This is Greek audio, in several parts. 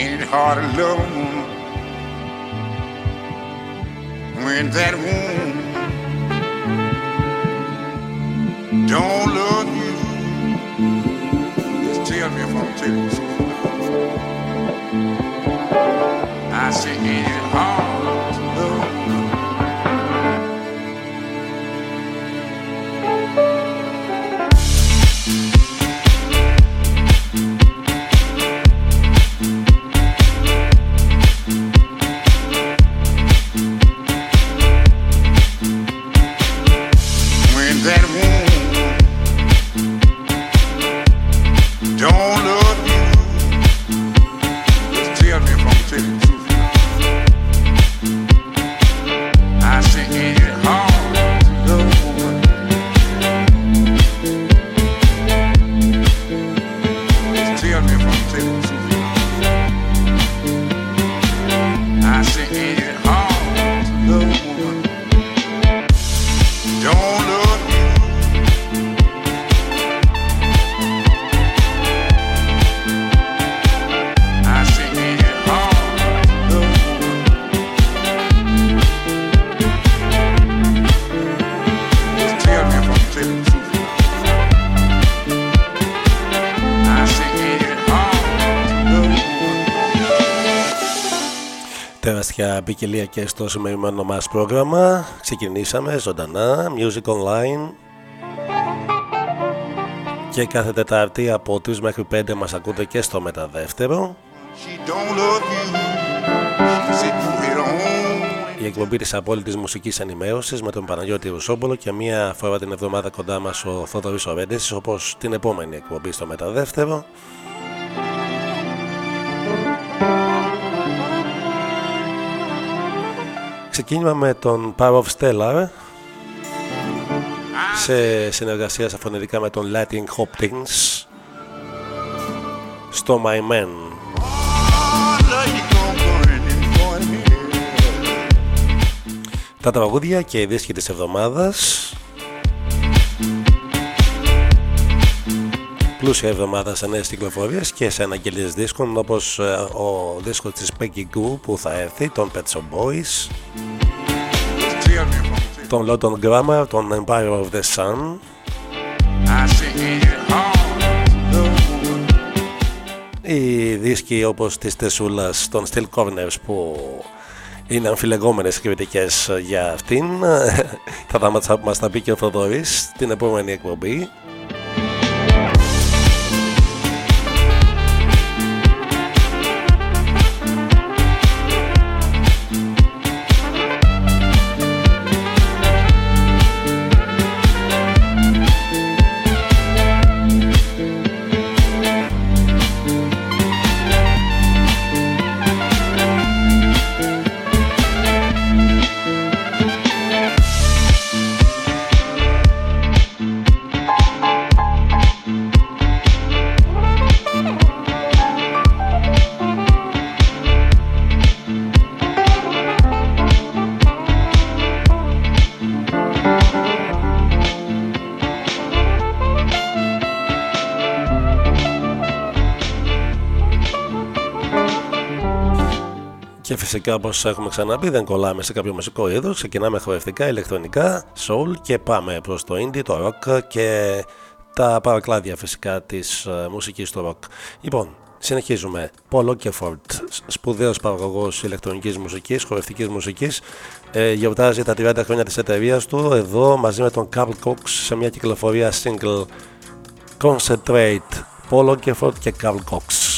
Ain't it hard to love a woman when that woman don't love you? Just tell me if I'm telling you. I say, ain't it hard ποικιλία και στο σημερινό μας πρόγραμμα. Ξεκινήσαμε ζωντανά, Music Online. Και κάθε Τετάρτη από 3 μέχρι 5 μας ακούτε και στο μεταδεύτερο. She don't love you. She said, "Put it on." Η εκπομπή της απόλυτης μουσικής ενημέρωσης με τον Παναγιώτη Ρουσόπουλο και μία φορά την εβδομάδα κοντά μας ο Θόδωρης Ορέντης όπως την επόμενη εκπομπή στο μεταδεύτερο. Ξεκίνημα με τον Power of Stellar σε συνεργασία σαφωνετικά με τον Latin Hopkins στο My Man. Love you gonna burn and burn me. Τα τραγούδια και οι δίσκοι της εβδομάδας Πλούσια εβδομάδα σε νέες κυκλοφορίες και σε αναγγελίες δίσκων όπως ε, ο δίσκος της Peggy Goo που θα έρθει, τον Pet Shop Boys Tell me if I'm telling. τον London Grammar, τον Empire of the Sun I say, ain't it hard to love a woman? οι δίσκοι όπως της Τεσούλας των Steel Corners που είναι αμφιλεγόμενες κριτικές για αυτήν θα τα μας, μας τα πει και ο Θοδωρής την επόμενη εκπομπή Και φυσικά όπως έχουμε ξαναπεί δεν κολλάμε σε κάποιο μουσικό είδος. Ξεκινάμε χορευτικά, ηλεκτρονικά, soul και πάμε προς το indie, το rock και τα παρακλάδια φυσικά της ε, μουσικής του rock. Λοιπόν, συνεχίζουμε. Paul Ockeford, σπουδαίος παραγωγός ηλεκτρονικής μουσικής, χορευτικής μουσικής ε, Γιορτάζει τα 30 χρόνια της εταιρείας του εδώ μαζί με τον Carl Cox σε μια κυκλοφορία single Concentrate. Paul Ockeford και Carl Cox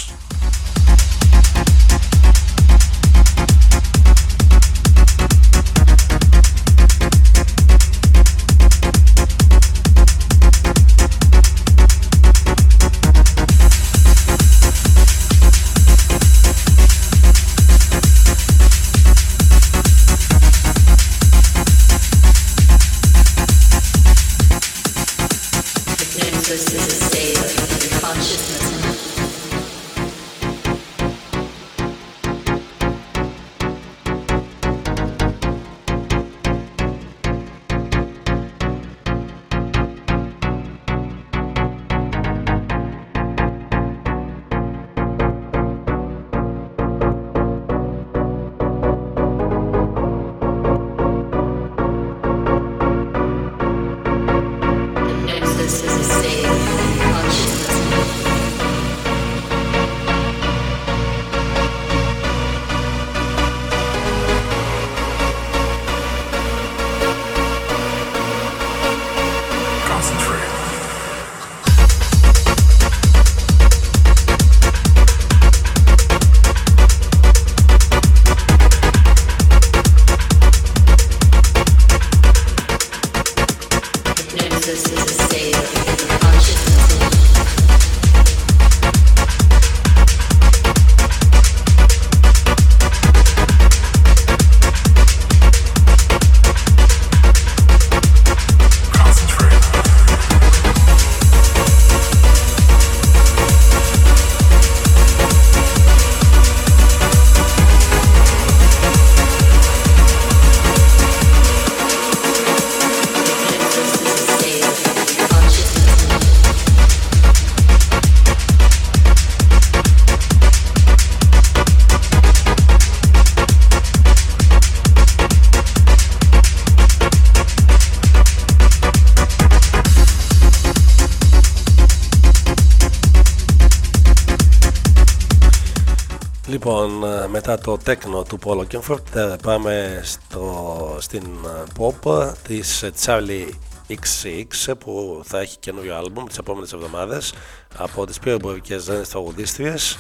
το τέκνο του Πόλο Κέμφορτ ε, πάμε στο, στην ε, pop της Charlie XX που θα έχει καινούριο άλμπουμ τις επόμενες εβδομάδες από τις πιο εμπορικές ζένες τραγουδίστριες.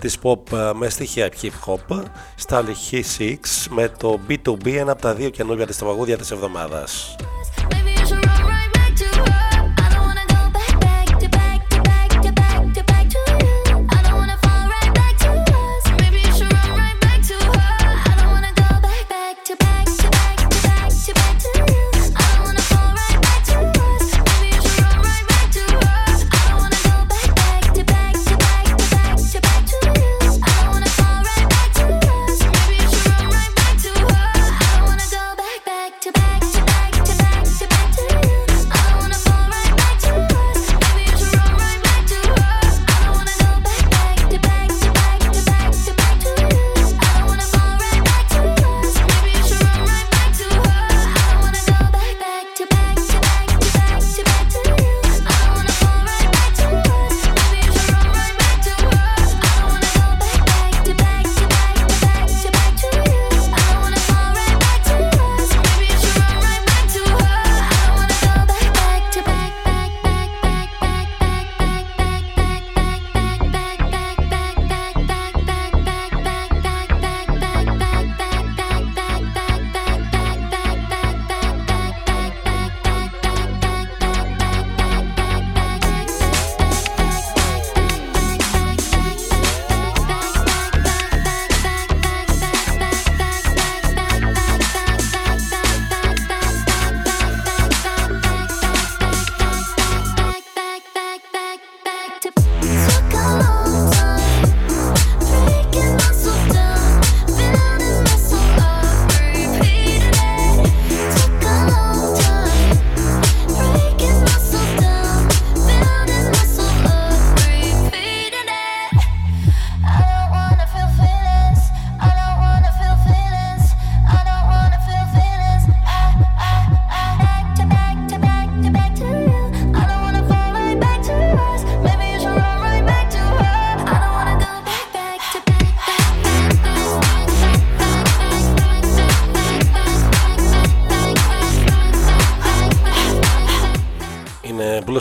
Της pop ε, με στοιχεία hip hop Starly H6 με το B2B ένα από τα δύο καινούργια της τραγούδια της εβδομάδας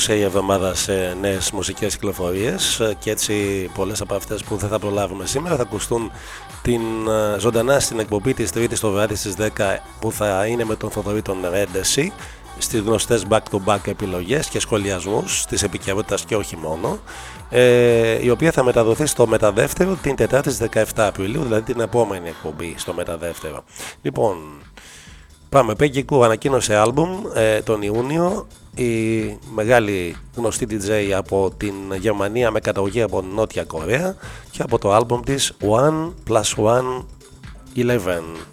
πλούσια η εβδομάδα σε νέες μουσικές κυκλοφορίες και έτσι πολλές από αυτές που δεν θα προλάβουμε σήμερα θα ακουστούν την, ε, ζωντανά στην εκπομπή της Τρίτη το βράδυ στις 10 που θα είναι με τον Θοδωρή τον Ρέντεση στις γνωστές back-to-back επιλογές και σχολιασμούς της επικαιρότητας και όχι μόνο. Ε, η οποία θα μεταδοθεί στο μεταδεύτερο την Τετάρτη 17 Απριλίου, δηλαδή την επόμενη εκπομπή στο μεταδεύτερο. Λοιπόν, πάμε. Peggy Koo ανακοίνωσε άλμπουμ ε, τον Ιούνιο η μεγάλη γνωστή DJ από την Γερμανία με καταγωγή από Νότια Κορέα και από το άλμπομ της One Plus One Eleven.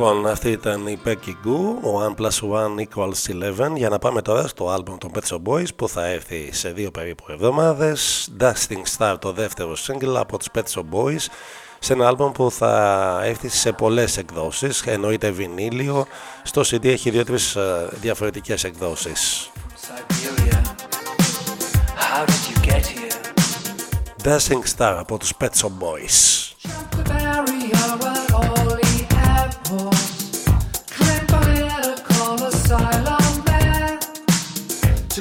Λοιπόν, αυτή ήταν η Becky Goo, ο 1 plus 1 equals 11 για να πάμε τώρα στο album των Pet Shop Boys που θα έρθει σε δύο περίπου εβδομάδες. Dusting Star το δεύτερο single από τους Pet Shop Boys σε ένα album που θα έρθει σε πολλές εκδόσεις. Εννοείται βινίλιο. Στο CD έχει δύο-τρεις ε, διαφορετικές εκδόσεις. Dusting Star από τους Pet Shop Boys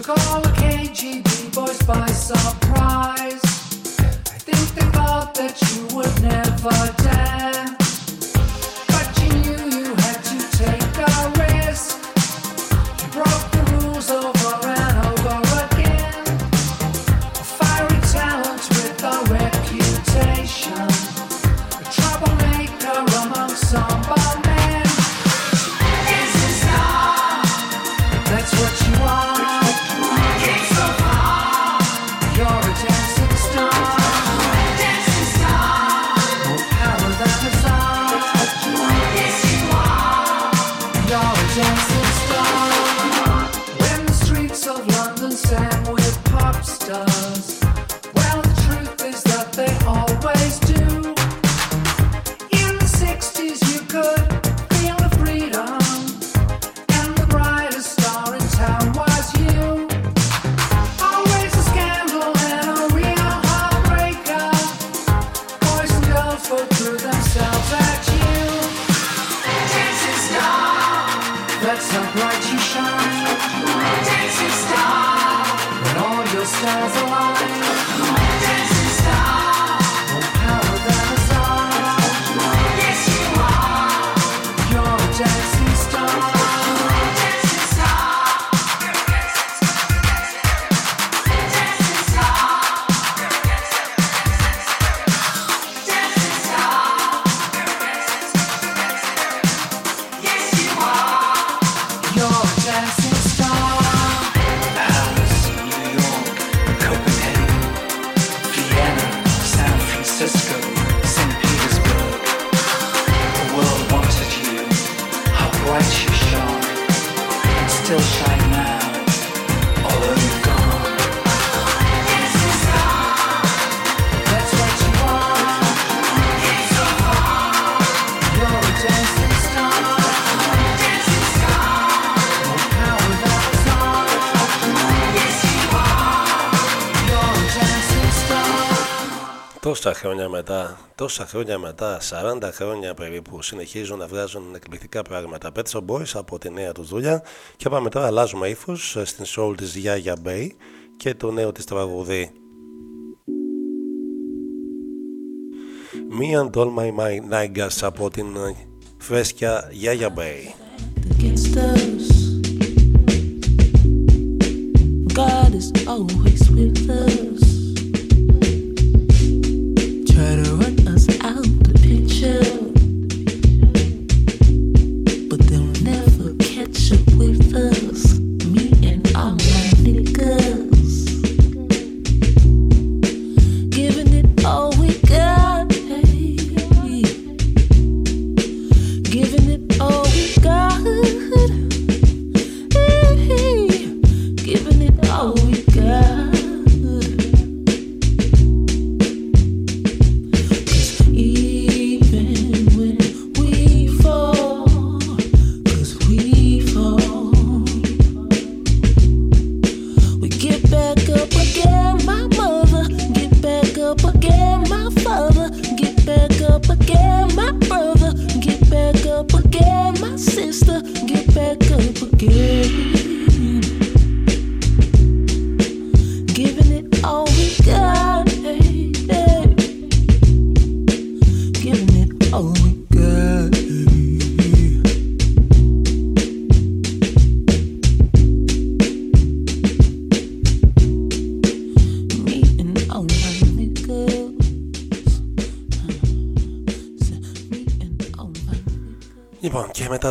Took all the KGB boys by surprise. I think they thought that you would never μετά, τόσα χρόνια μετά, 40 χρόνια περίπου, συνεχίζουν να βγάζουν εκπληκτικά πράγματα. Pet Shop Boys από τη νέα τους δουλειά και πάμε τώρα, αλλάζουμε ύφος στην soul της Yaya Bay και το νέο της τραγουδί. Me and all my, my niggas από την φρέσκια Yaya Bay. God is always with us. better run us out the picture.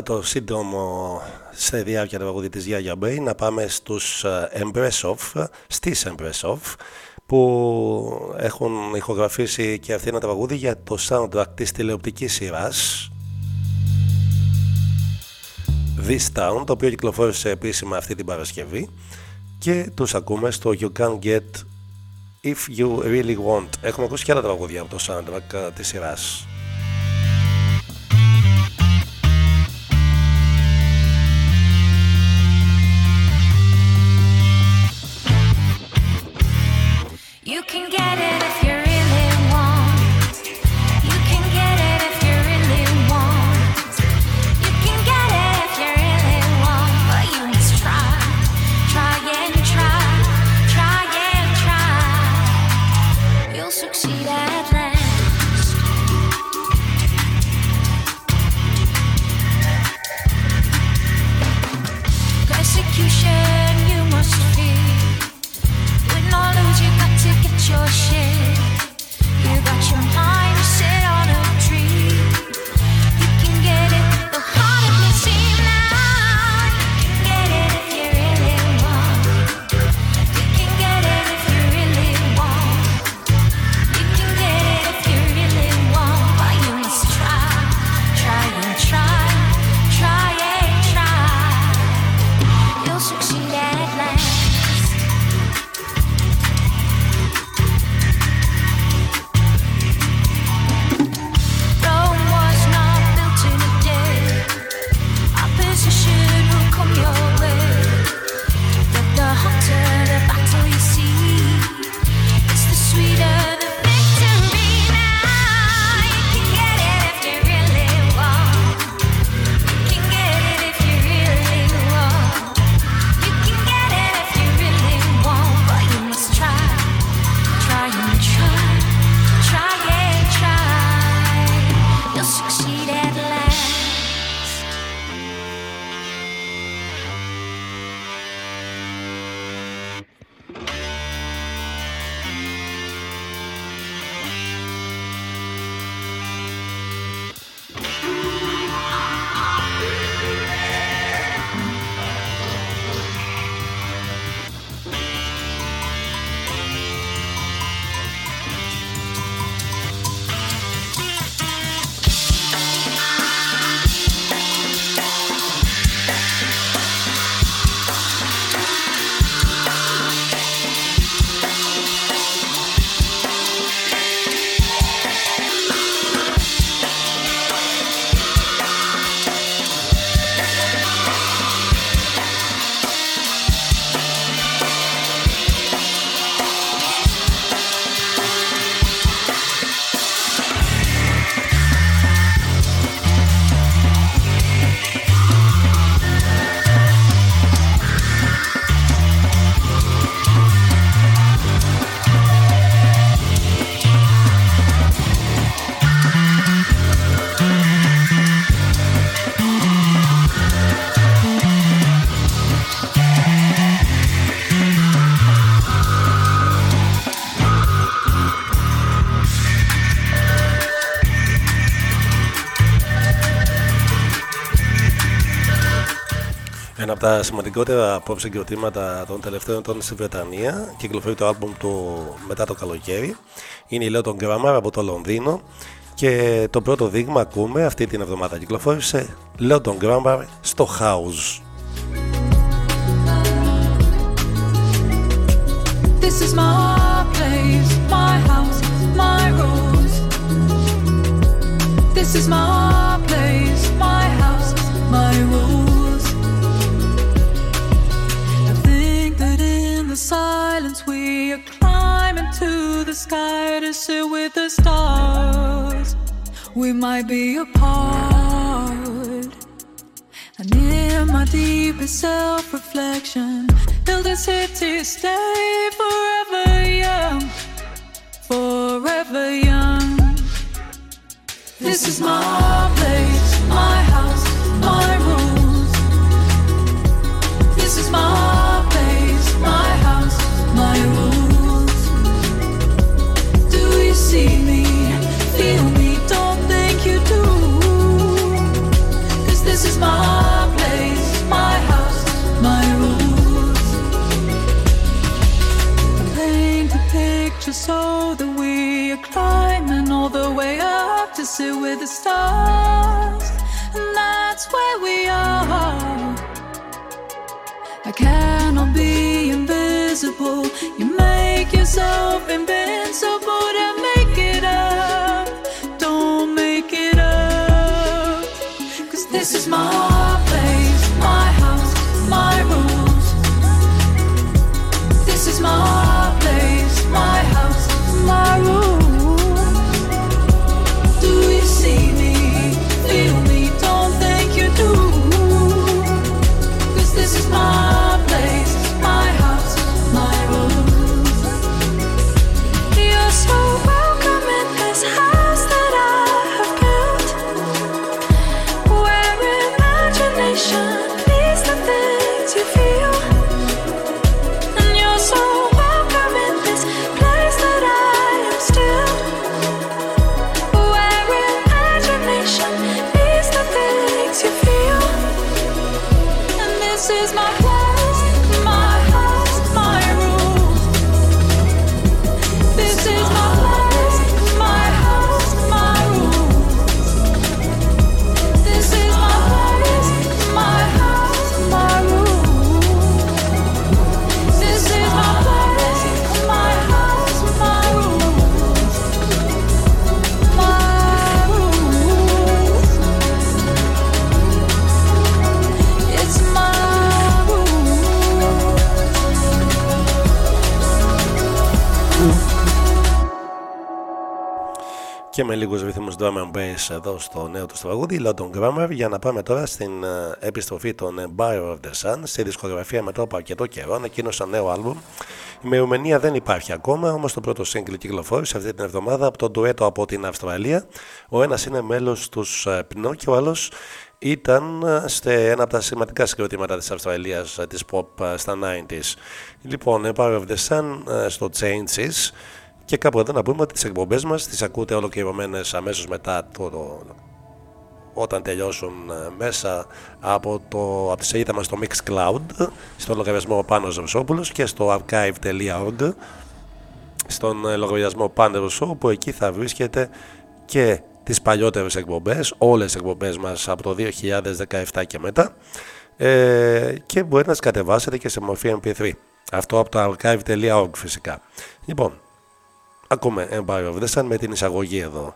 Το σύντομο σε διάρκεια τραγούδι της Γιάγια Μπέι να πάμε στους ε, Empress Off, στις Empress Off που έχουν ηχογραφήσει και αυτή ένα τραγούδι για το soundtrack της τηλεοπτικής σειράς This Town, το οποίο κυκλοφόρησε επίσημα αυτή την Παρασκευή και τους ακούμε στο You Can Get If You Really Want. Έχουμε ακούσει και άλλα τραγούδια από το soundtrack ε, της σειράς. You can get it από τα σημαντικότερα pop συγκροτήματα των τελευταίων ετών στη Βρετανία. Κυκλοφορεί το άλμπουμ του μετά το καλοκαίρι. Είναι η Λέωτον Grammar από το Λονδίνο. Και το πρώτο δείγμα ακούμε αυτή την εβδομάδα κυκλοφόρησε Λέωτον Grammar στο House. This is my place, my house, my rules. This is my place, my house, silence, we are climbing to the sky to sit with the stars. We might be apart. And in my deepest self reflection, build a city, stay forever young, forever young. This is my place, my house, my rules. Sit with the stars. And that's where we are. I cannot be invisible. You make yourself invincible Και με λίγους ρυθμούς drum and bass εδώ στο νέο του τραγούδι London Grammar. Για να πάμε τώρα στην ε, επιστροφή των Empire of the Sun στη δισκογραφία μετά από αρκετό καιρό. Ανακοίνωσαν νέο άλμπουμ. Η ημερομηνία δεν υπάρχει ακόμα όμως το πρώτο single κυκλοφόρησε αυτή την εβδομάδα από τον ντουέτο από την Αυστραλία. Ο ένας είναι μέλος τους ε, Πνό και ο άλλος ήταν ε, σε ένα από τα σημαντικά συγκροτήματα της Αυστραλίας ε, της pop ε, στα 90s λοιπόν Empire of the Sun ε, στο Changes και κάπου εδώ να πούμε ότι τις εκπομπές μας τις ακούτε ολοκληρωμένες αμέσως μετά το, το- όταν τελειώσουν ε, μέσα από, το, από τη σελίδα μας στο Mixcloud στο λογαριασμό Πάνος Ρωσόπουλος και στο archive.org στον ε, λογαριασμό Πάνος Show που εκεί θα βρίσκεται και τις παλιότερες εκπομπές, όλες τις εκπομπές μας από το 2017 και μετά ε, και μπορεί να τις κατεβάσετε και σε μορφή MP3. Αυτό από το archive.org φυσικά. Λοιπόν, Ακούμε Empire of the Sun με την εισαγωγή εδώ.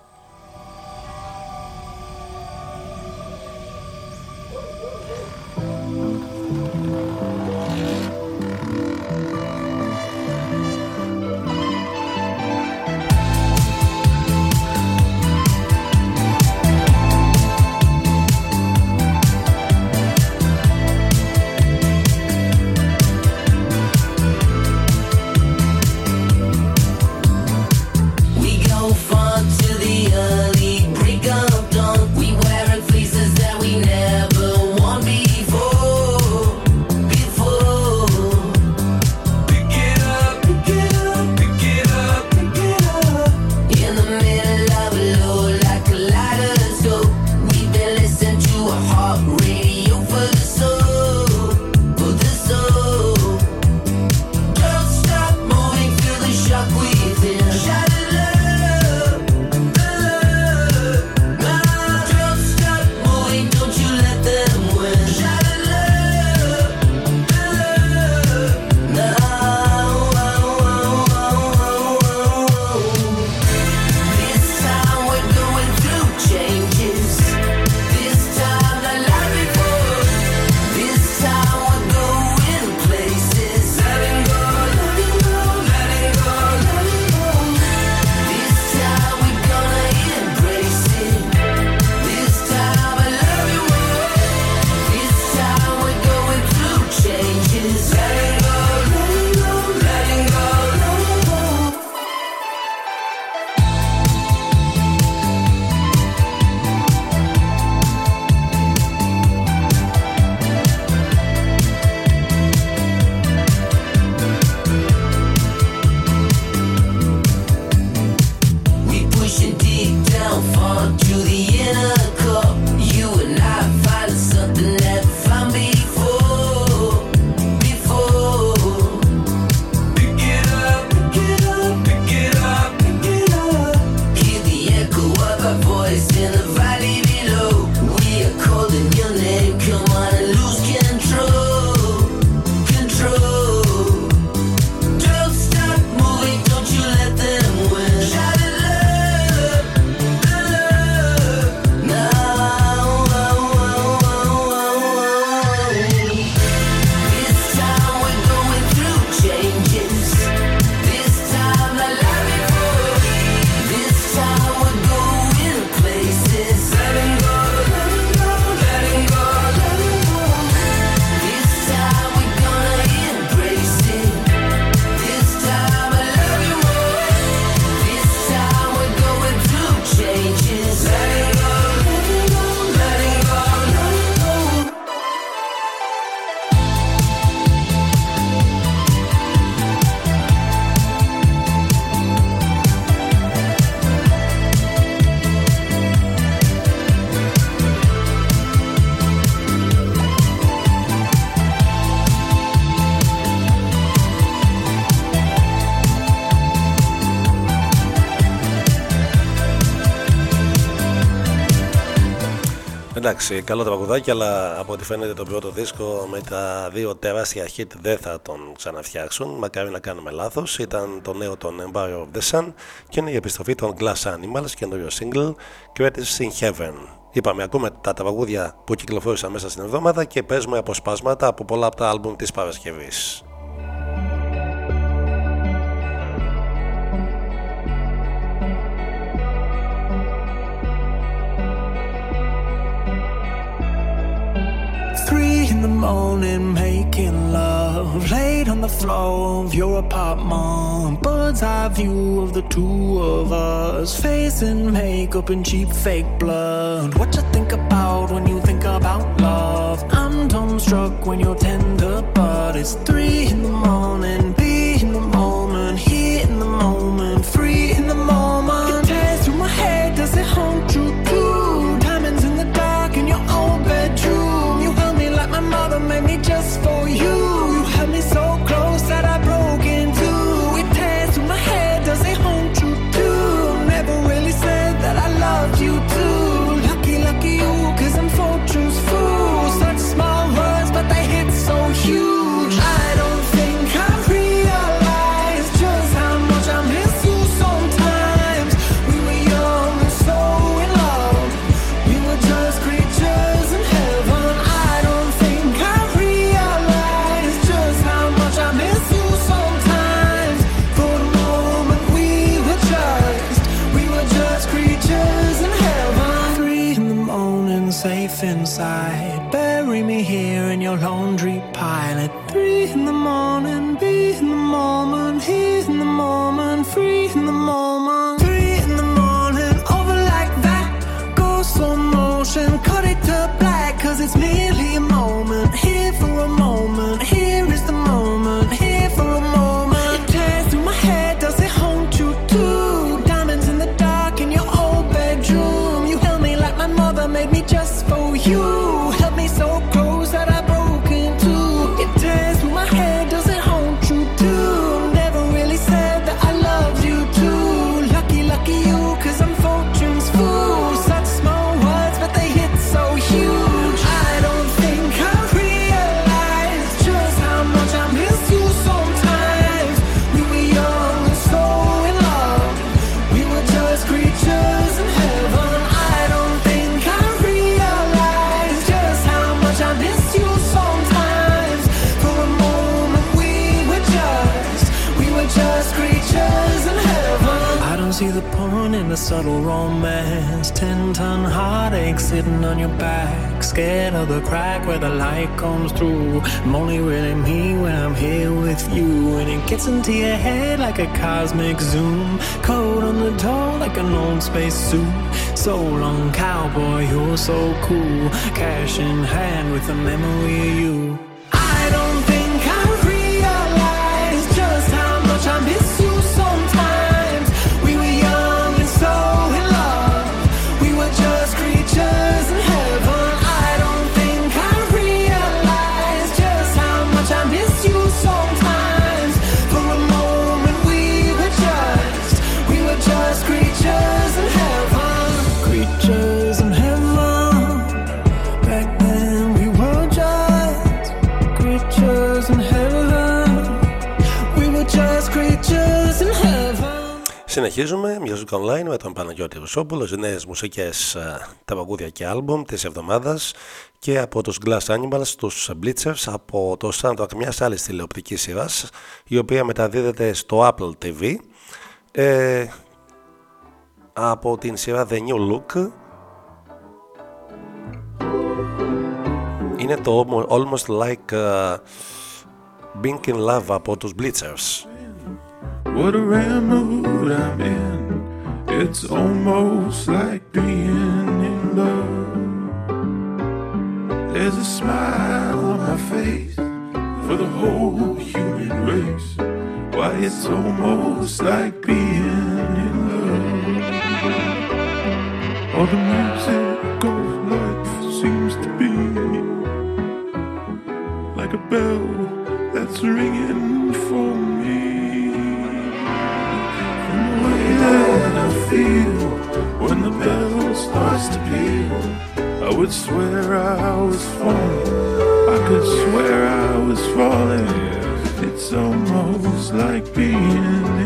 Εντάξει, καλό τραγουδάκι, αλλά από ό,τι φαίνεται το πρώτο δίσκο με τα δύο τεράστια hit δεν θα τον ξαναφτιάξουν. Μακάρι να κάνουμε λάθος. Ήταν το νέο των Empire of the Sun και είναι η επιστροφή των Glass Animals, καινούριο single, Credits in Heaven. Είπαμε, ακούμε τα τραγούδια που κυκλοφόρησαν μέσα στην εβδομάδα και παίζουμε αποσπάσματα από πολλά από τα άλμπουμ της Παρασκευής. In the morning, making love. Laid on the floor of your apartment. Bird's eye view of the two of us. Facing makeup and cheap fake blood. What you think about when you think about love? I'm dumbstruck when you're tender, but it's three subtle romance. Ten ton heartache sitting on your back. Scared of the crack where the light comes through. I'm only really me when I'm here with you. And it gets into your head like a cosmic zoom. Code on the door like an old space suit. So long, cowboy, you're so cool. Cash in hand with the memory of you. Συνεχίζουμε Music Online με τον Παναγιώτη Ρουσόπουλο, οι νέες μουσικές ε, τραγούδια και άλμπουμ της εβδομάδας και από τους Glass Animals, τους Blitzers από το soundtrack μιας άλλης τηλεοπτικής σειράς η οποία μεταδίδεται στο Apple TV ε, από την σειρά The New Look. Είναι το Almost Like uh, Being in Love από τους Blitzers What a rare mood I'm in. It's almost like being in love. There's a smile on my face for the whole human race. Why, it's almost like being in love. All the music of life seems to be like a bell that's ringing swear I was falling. I could swear I was falling. It's almost like being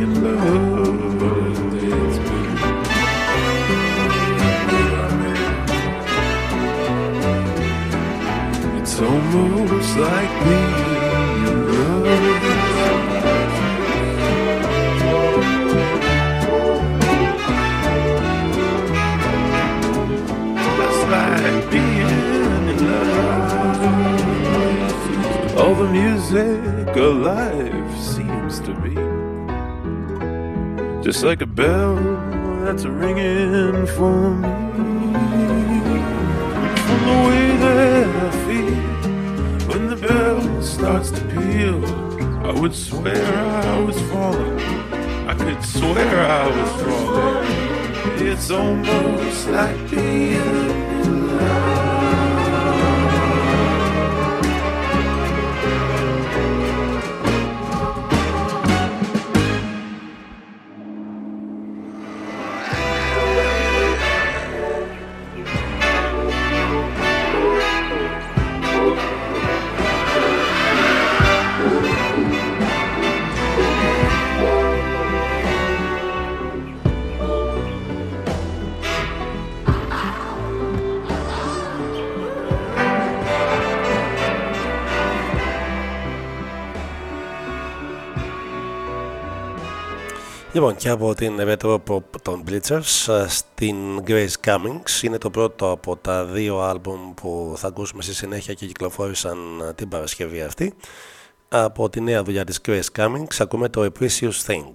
just like a bell that's ringing for me. From the way that I feel when the bell starts to peal, I would swear I was falling. I could swear I was falling. It's almost like being Λοιπόν, και από την retro pop των Bleachers ε, στην Grace Cummings είναι το πρώτο από τα δύο άλμπουμ που θα ακούσουμε στη συνέχεια και κυκλοφόρησαν ε, την Παρασκευή αυτή. Από τη νέα δουλειά της Grace Cummings ακούμε το A Precious Thing.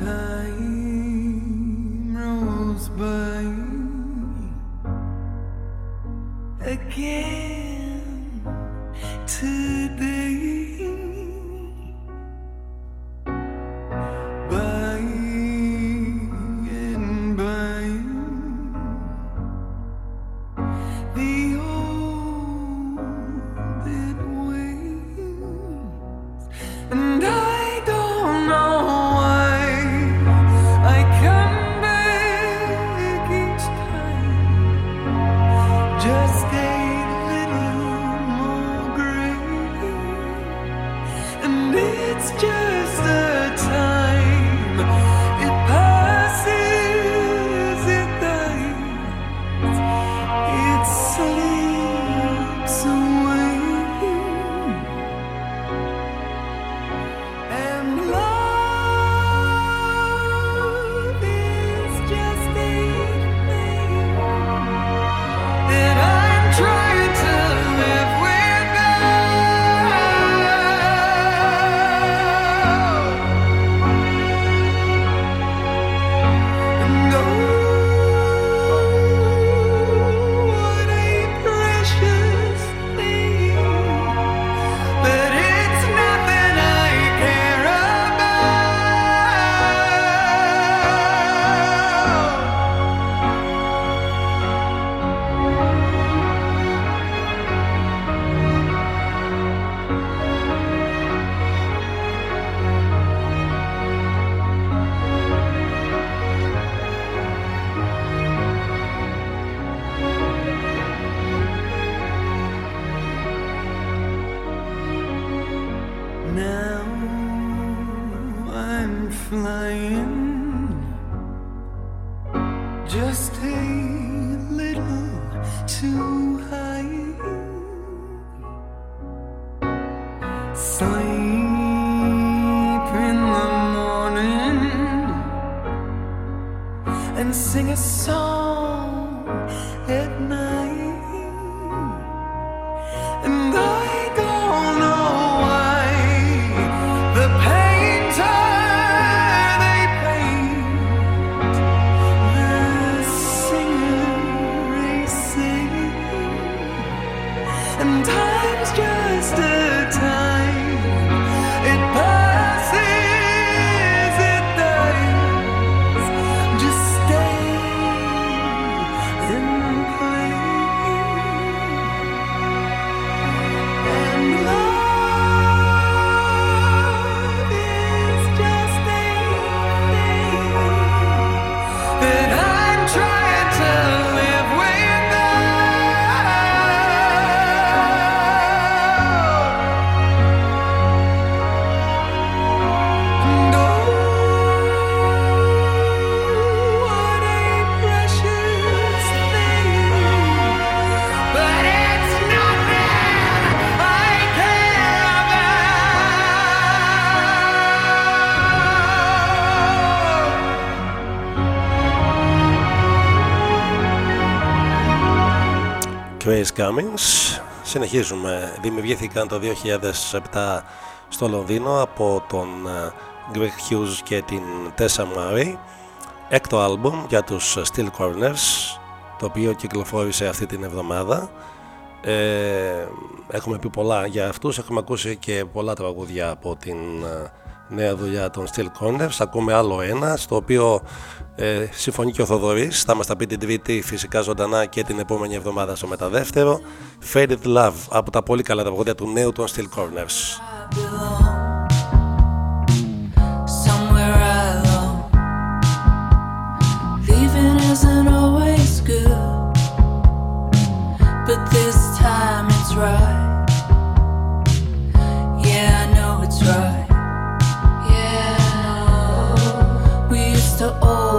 Time rolls by again today. Trace Cummings συνεχίζουμε. Δημιουργήθηκαν το 2007 στο Λονδίνο από τον ε, Greg Hughes και την Tessa Murray. Έκτο άλμπουμ για τους Steel Corners το οποίο κυκλοφόρησε αυτή την εβδομάδα. Ε, έχουμε πει πολλά για αυτούς. Έχουμε ακούσει και πολλά τραγούδια από την ε, νέα δουλειά των Steel Corners. Ακούμε άλλο ένα στο οποίο ε, συμφωνεί και ο Θοδωρής. Θα μας τα πει την τρίτη φυσικά ζωντανά και την επόμενη εβδομάδα στο μεταδεύτερο. Faded Love από τα πολύ καλά τραγούδια του νέου των Steel Corners. Somewhere alone. Leaving isn't always good, but this time it's right. So all.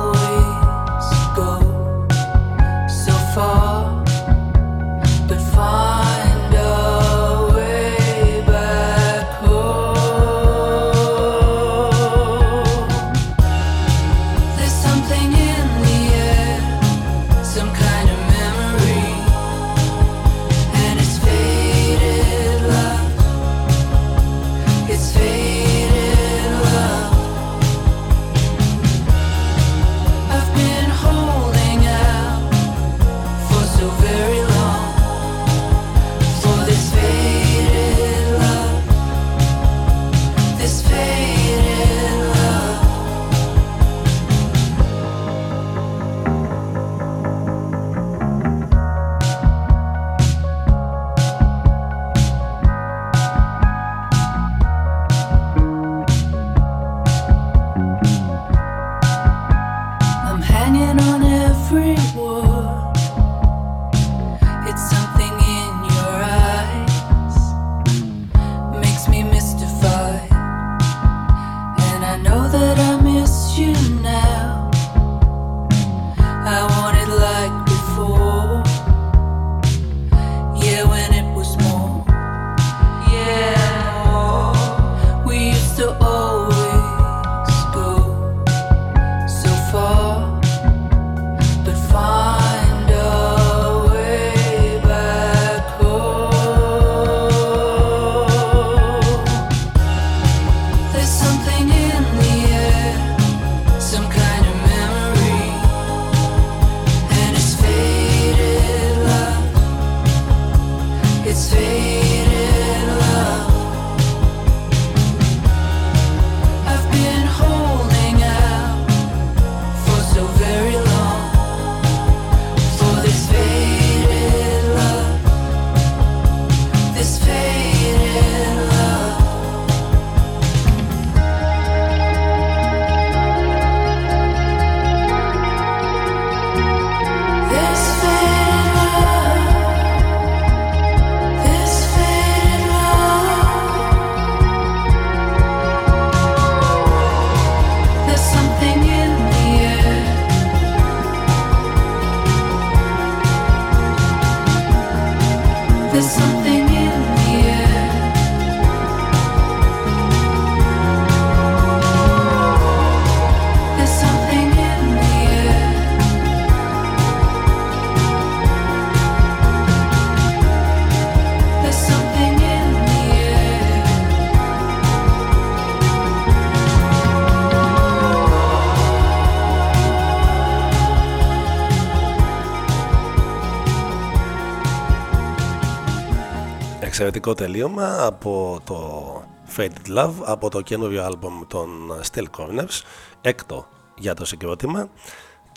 Εξαιρετικό τελείωμα από το Faded Love από το καινούριο άλμπομ των Steel Corners έκτο για το συγκρότημα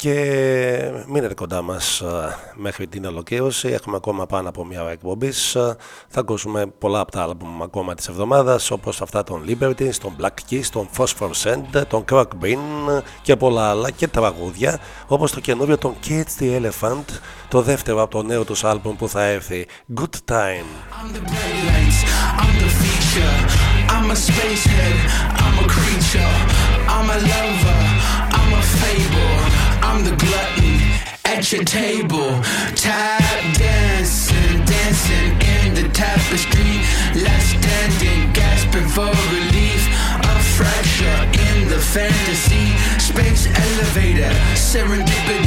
και μείνετε κοντά μας α, μέχρι την ολοκλήρωση έχουμε ακόμα πάνω από μια ώρα εκπομπής Α, θα ακούσουμε πολλά από τα άλμπουμ ακόμα της εβδομάδας όπως αυτά των Liberty, των Black Keys, των Phosphor Send, των Crack Bean και πολλά άλλα και τραγούδια όπως το καινούριο των Kids the Elephant το δεύτερο από το νέο τους άλμπουμ που θα έρθει Good Time I'm the bright lights, I'm the feature. I'm a spacehead, I'm a creature. I'm a lover, I'm a fable. I'm the glutton at your table. Tap dancing, dancing in the tapestry. Left standing, gasping for relief. A fracture in the fantasy. Space elevator, serendipity.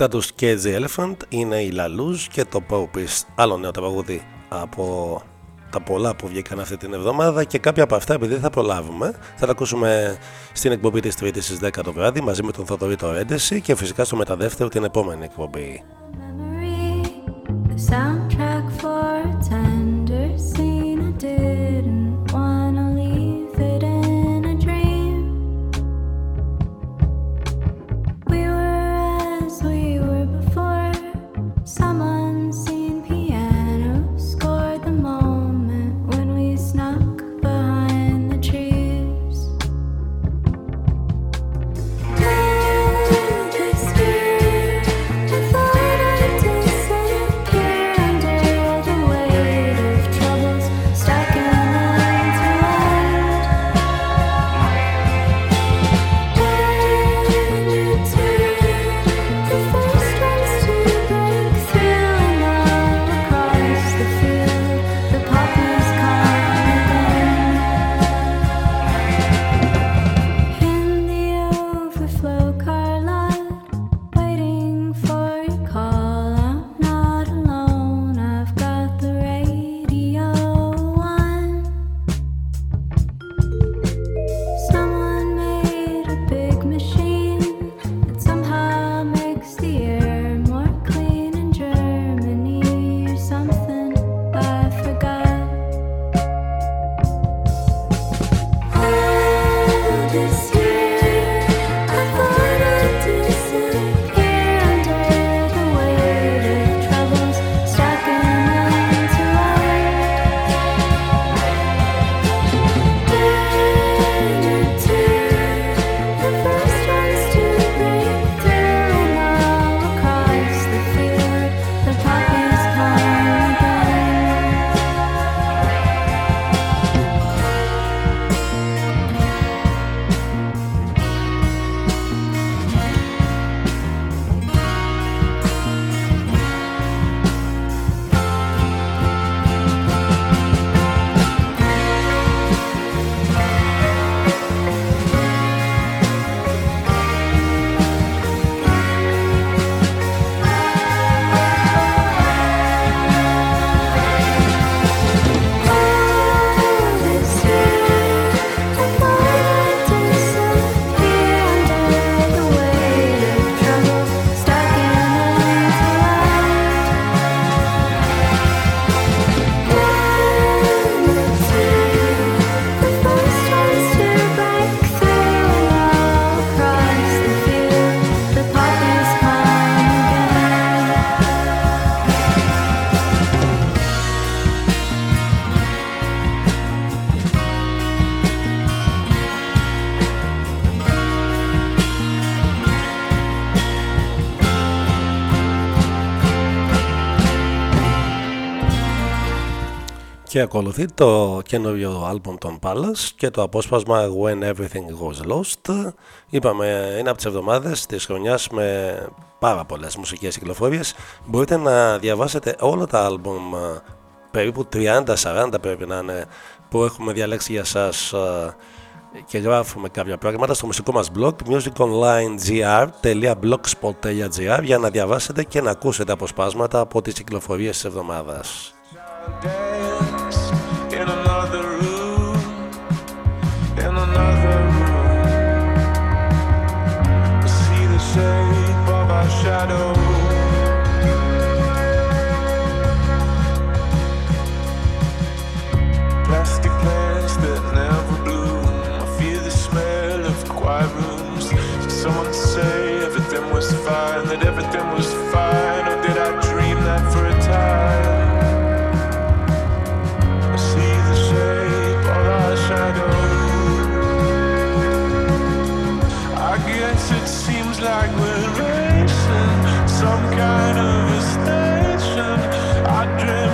Μετά τους και Elephant είναι η Λαλούζ και το Popis, άλλο νέο τραγούδι από τα πολλά που βγήκαν αυτή την εβδομάδα και κάποια από αυτά επειδή θα προλάβουμε θα τα ακούσουμε στην εκπομπή της Τρίτης στις 10 το βράδυ μαζί με τον Θοδωρή το και φυσικά στο μεταδεύτερο την επόμενη εκπομπή. και ακολουθεί το καινούριο άλμπομ των Palace και το απόσπασμα When Everything Goes Lost. Είπαμε, είναι από τις εβδομάδες της χρονιάς με πάρα πολλές μουσικές κυκλοφορίες. Μπορείτε να διαβάσετε όλα τα άλμπομ, ε, περίπου 30-40 πρέπει να είναι, που έχουμε διαλέξει για σας ε, και γράφουμε κάποια πράγματα στο μουσικό μας blog musiconlinegr.blogspot.gr για να διαβάσετε και να ακούσετε αποσπάσματα από τις κυκλοφορίες της εβδομάδας. That everything was fine, or did I dream that for a time? I see the shape of our shadow. I guess it seems like we're racing some kind of a station. I dreamt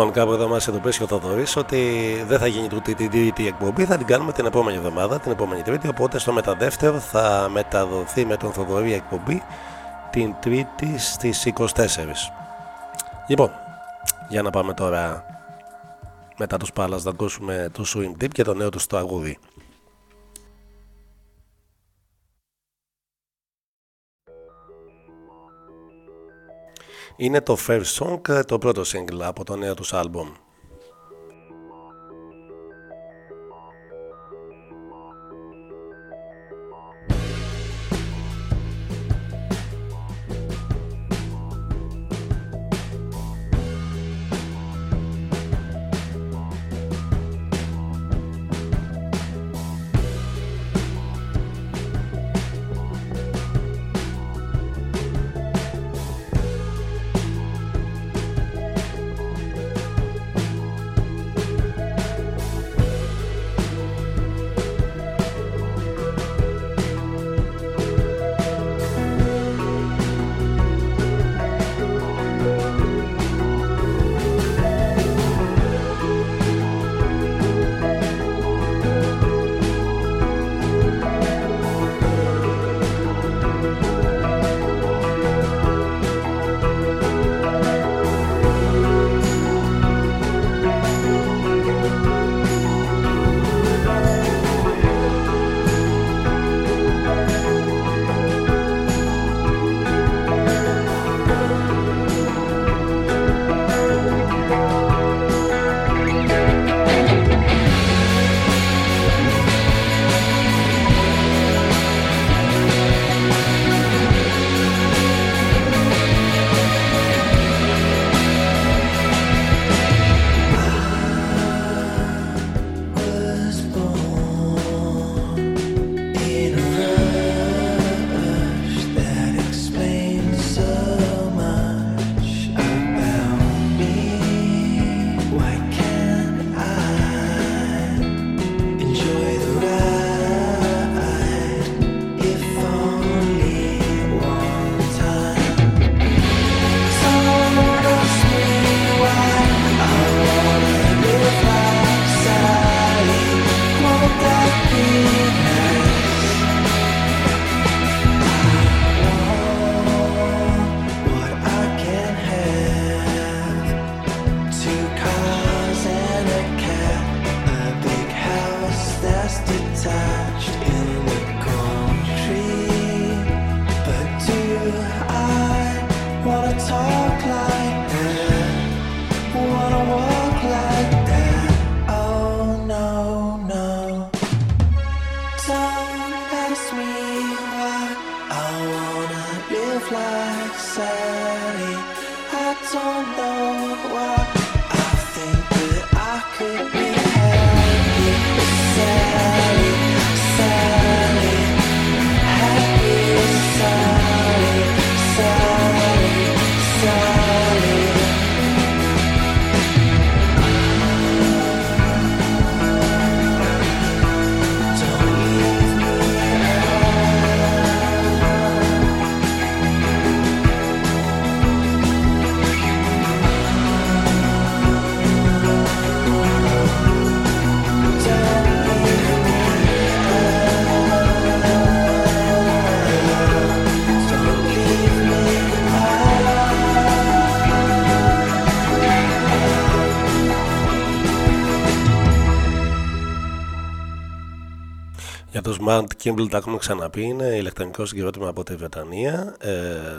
Λοιπόν, κάπου εδώ μας ειδοποιήσει ο Θοδωρής ότι δεν θα γίνει τούτη την τρίτη εκπομπή, θα την κάνουμε την επόμενη εβδομάδα, την επόμενη τρίτη, οπότε στο μεταδεύτερο θα μεταδοθεί με τον Θοδωρή εκπομπή την τρίτη στις 24. Λοιπόν, για να πάμε τώρα μετά τους Πάλας να ακούσουμε το Swing Tip και το νέο τους στο αγούδι. Είναι το First Song, το πρώτο single από το νέο τους άλμπομ. Kimball τα έχουμε ξαναπεί, είναι ηλεκτρονικό συγκρότημα από τη Βρετανία ε,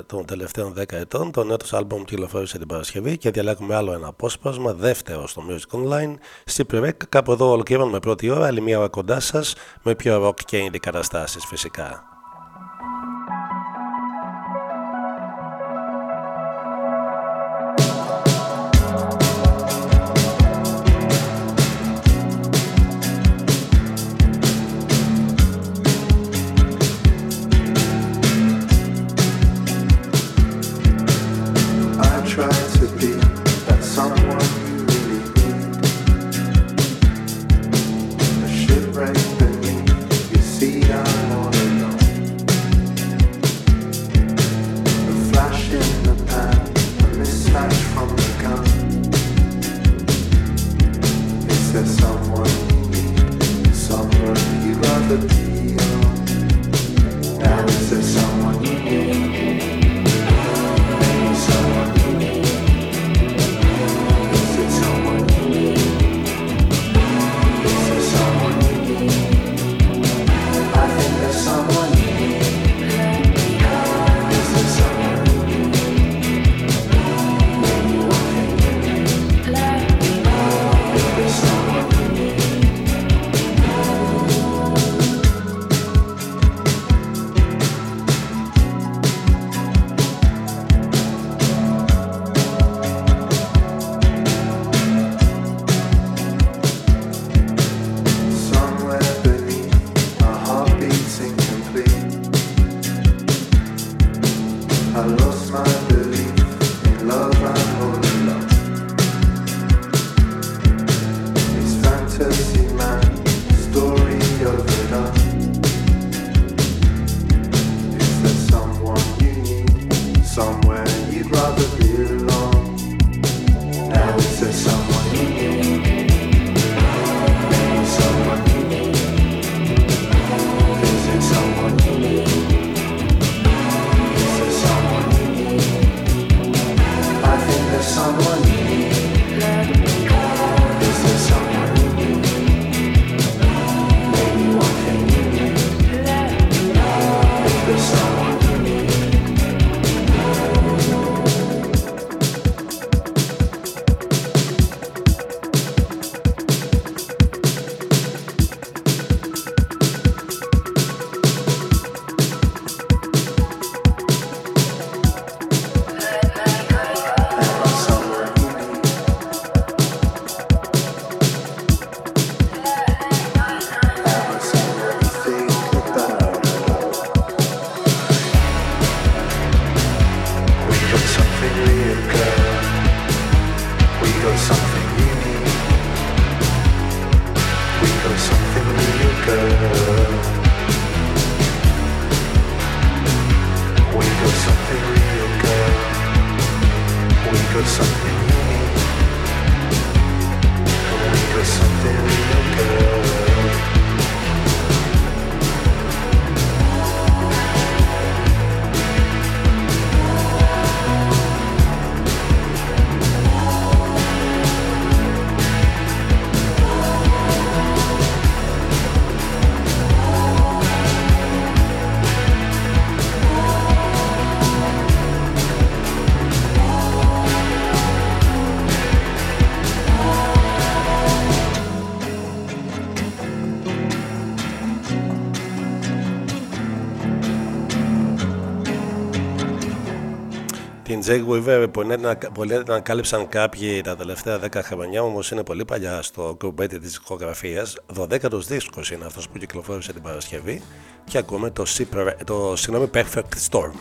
των τελευταίων 10 ετών. Το νέο τους άλμπομ κυκλοφόρησε την Παρασκευή και διαλέγουμε άλλο ένα απόσπασμα, δεύτερο στο Music Online. Στη Prevec, κάπου εδώ ολοκληρώνουμε πρώτη ώρα, άλλη μία ώρα κοντά σας με πιο rock και indie καταστάσεις φυσικά. J-Wave βέβαια πολύ ανακάλυψαν κάποιοι τα τελευταία 10 χρόνια, όμως είναι πολύ παλιά στο κουμπέτι της δισκογραφία. 12ο δίσκος είναι αυτός που κυκλοφόρησε την Παρασκευή και ακούμε το, Super, το συγγνώμη, Perfect Storm.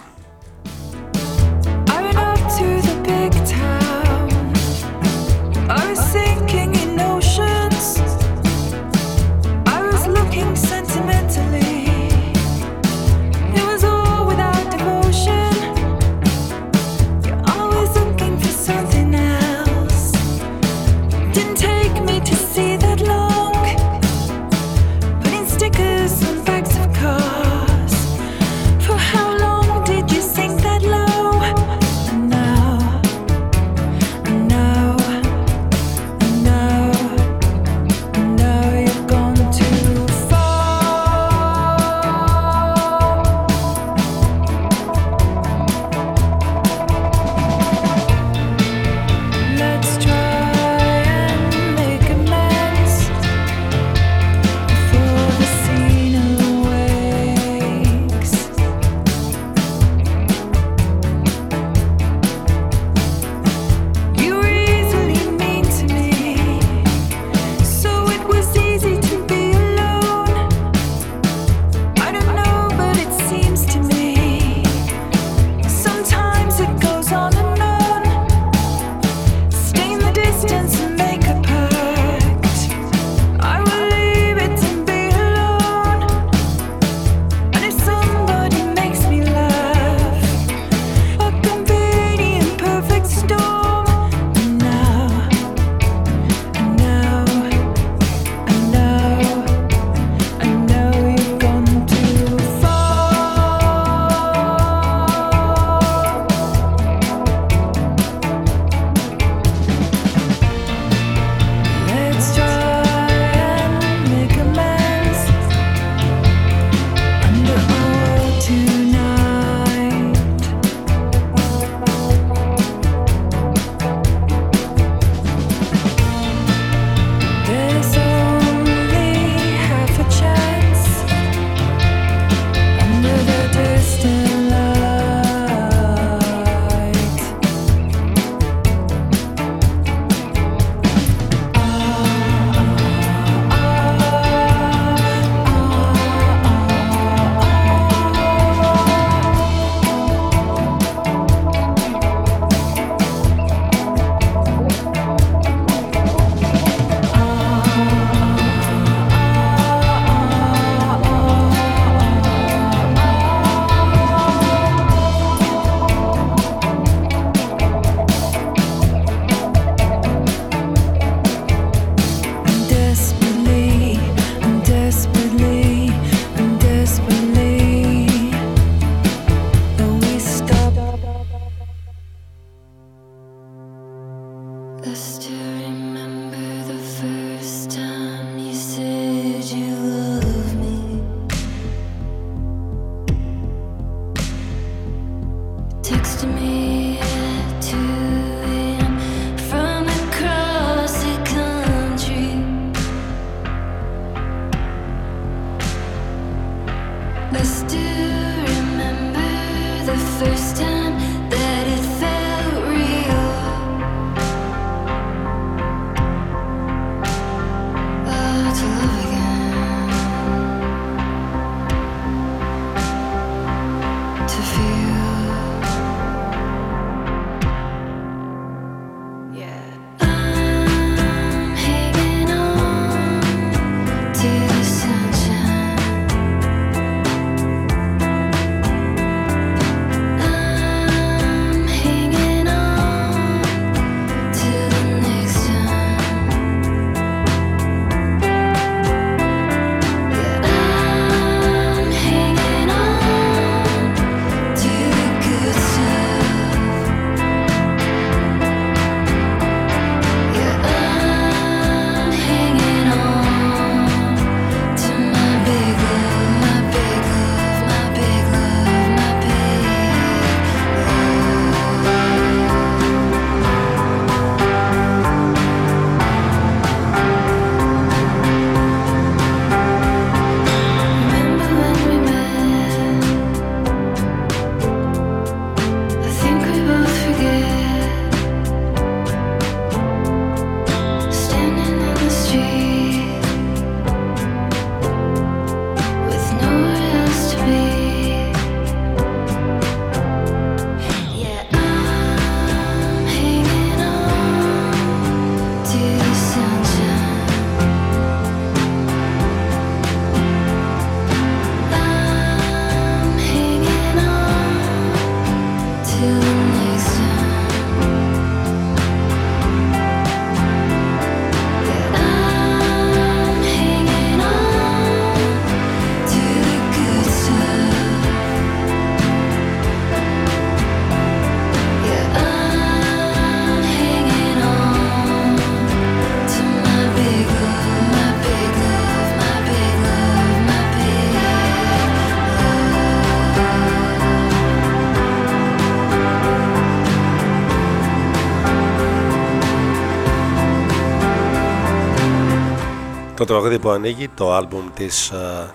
Το τραγούδι που ανοίγει το άλμπουμ της ε,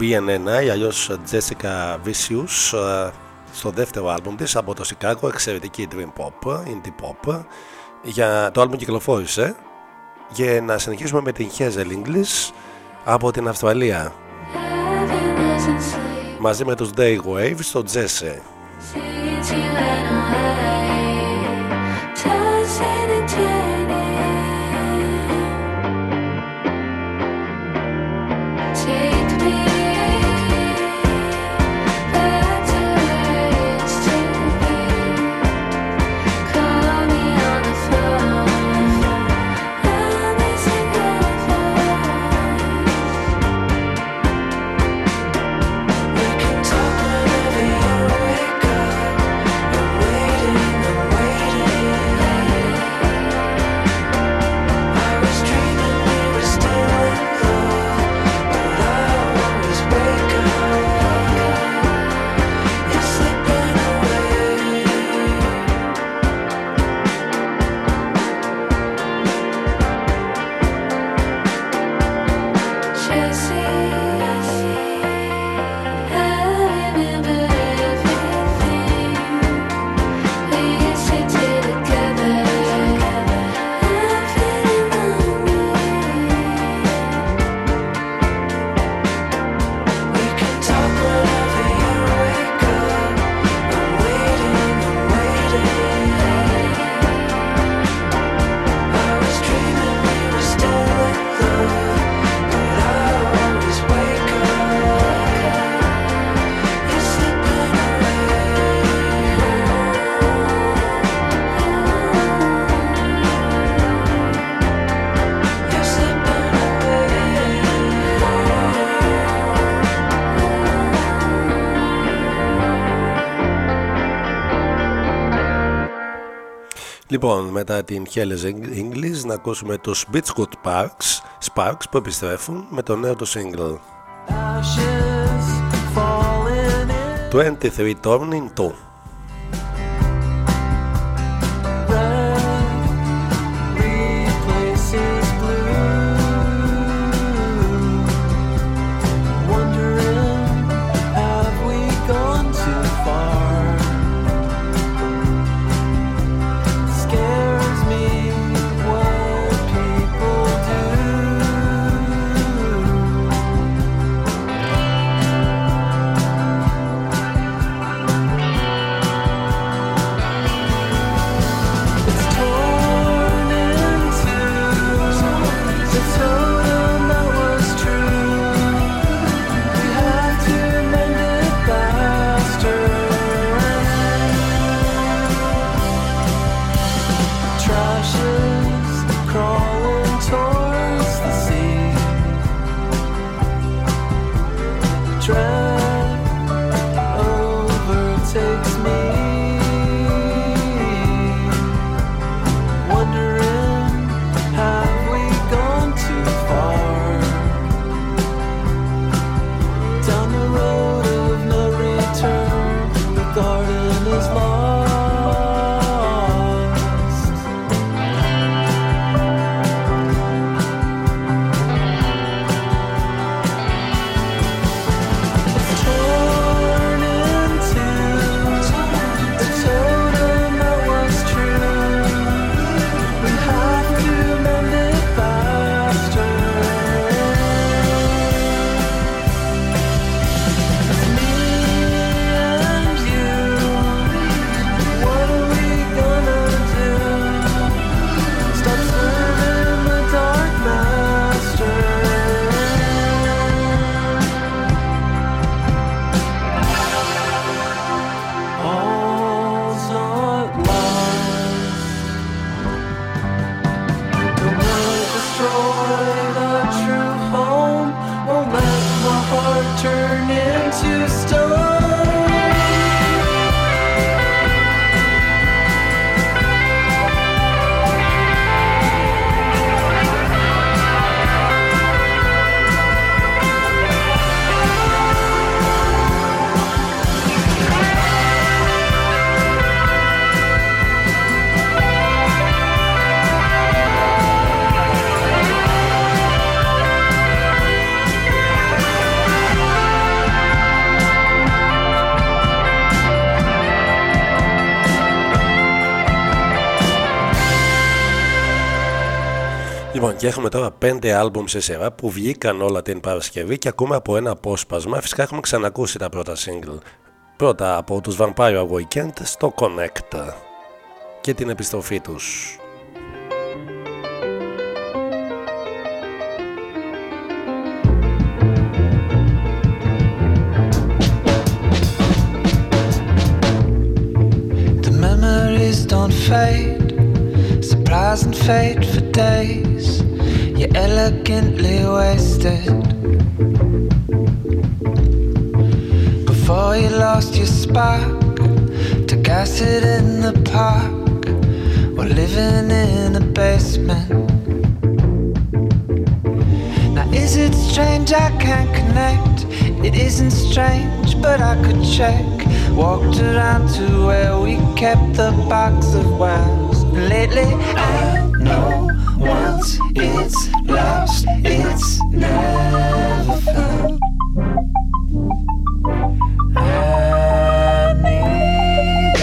BNNI, αλλιώς Jessica Vicious, ε, στο δεύτερο άλμπουμ της από το Chicago, εξαιρετική dream pop, indie pop. Για το άλμπουμ κυκλοφόρησε και να συνεχίσουμε με την Hazel English από την Αυστραλία μαζί με τους Day Waves στο Jesse. Λοιπόν, μετά την Hellas English να ακούσουμε τους Beachwood Parks, Sparks που επιστρέφουν με το νέο του single. 23 Turning 2. Και έχουμε τώρα πέντε άλμπουμ σε σειρά που βγήκαν όλα την Παρασκευή και ακούμε από ένα απόσπασμα. Φυσικά έχουμε ξανακούσει τα πρώτα single. Πρώτα από τους Vampire Weekend στο Connect και την επιστροφή τους. The memories don't fade, surprising fate for days. You're elegantly wasted. Before you lost your spark, took acid in the park, or living in a basement. Now, is it strange I can't connect? It isn't strange, but I could check. Walked around to where we kept the box of wows. Lately, I know once it's lost, it's never found. I need.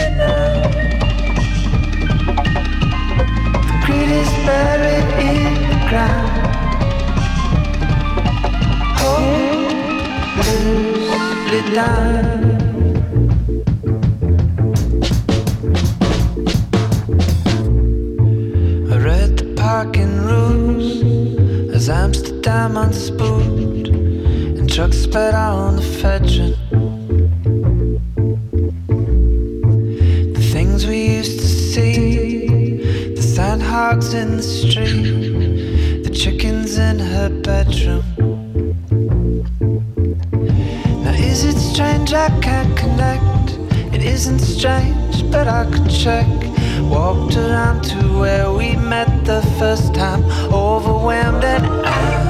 The grid is buried in the ground. Rules as Amsterdam unspooled and trucks sped on the Fedrin. The things we used to see, the sandhogs in the street, the chickens in her bedroom. Now is it strange I can't connect? It isn't strange, but I could check. Walked around to where we met the first time, overwhelmed, and I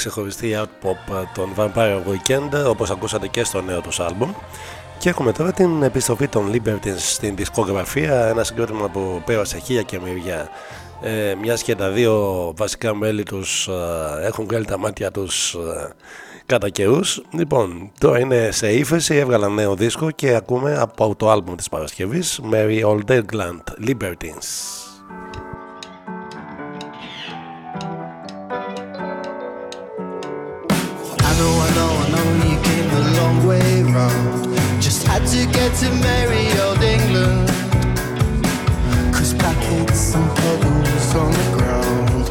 ξεχωριστή art pop των Vampire Weekend όπως ακούσατε και στο νέο τους άλμπουμ και έχουμε τώρα την επιστροφή των Libertines στην δισκογραφία ένα συγκρότημα που πέρασε χίλια και μεριά ε, μιας και τα δύο βασικά μέλη τους ε, έχουν βγάλει τα μάτια τους ε, κατά καιρούς. Λοιπόν, τώρα είναι σε ύφεση, έβγαλαν νέο δίσκο και ακούμε από το άλμπουμ της Παρασκευής Mary Old England Libertines. Long way round. Just had to get to merry old England. Cause packets and pebbles on the ground.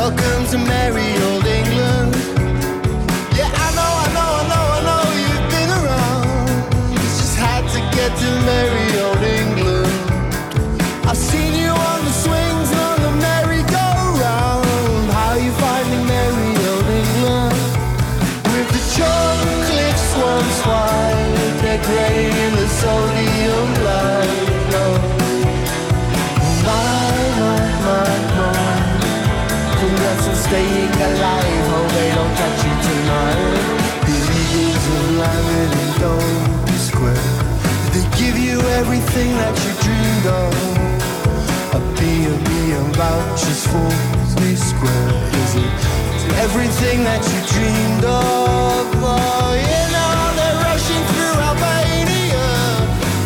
Welcome to merry old England. Yeah, I know, I know, I know, I know you've been around. Just had to get to merry everything that you dreamed of. A B and B and vouchers for three square. Is it everything that you dreamed of? Oh, you know they're rushing through Albania.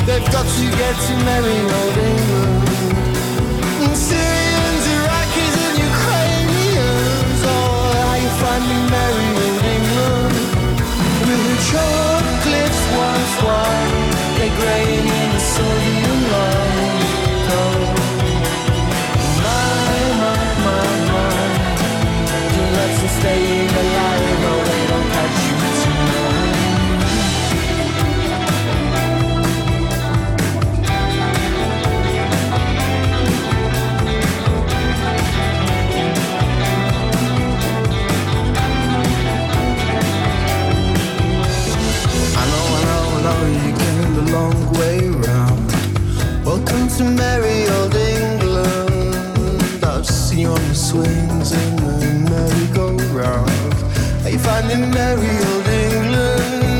They've got to get to merry old England. To merry old England. I've seen you on the swings in the merry-go-round. Are you finding merry old England?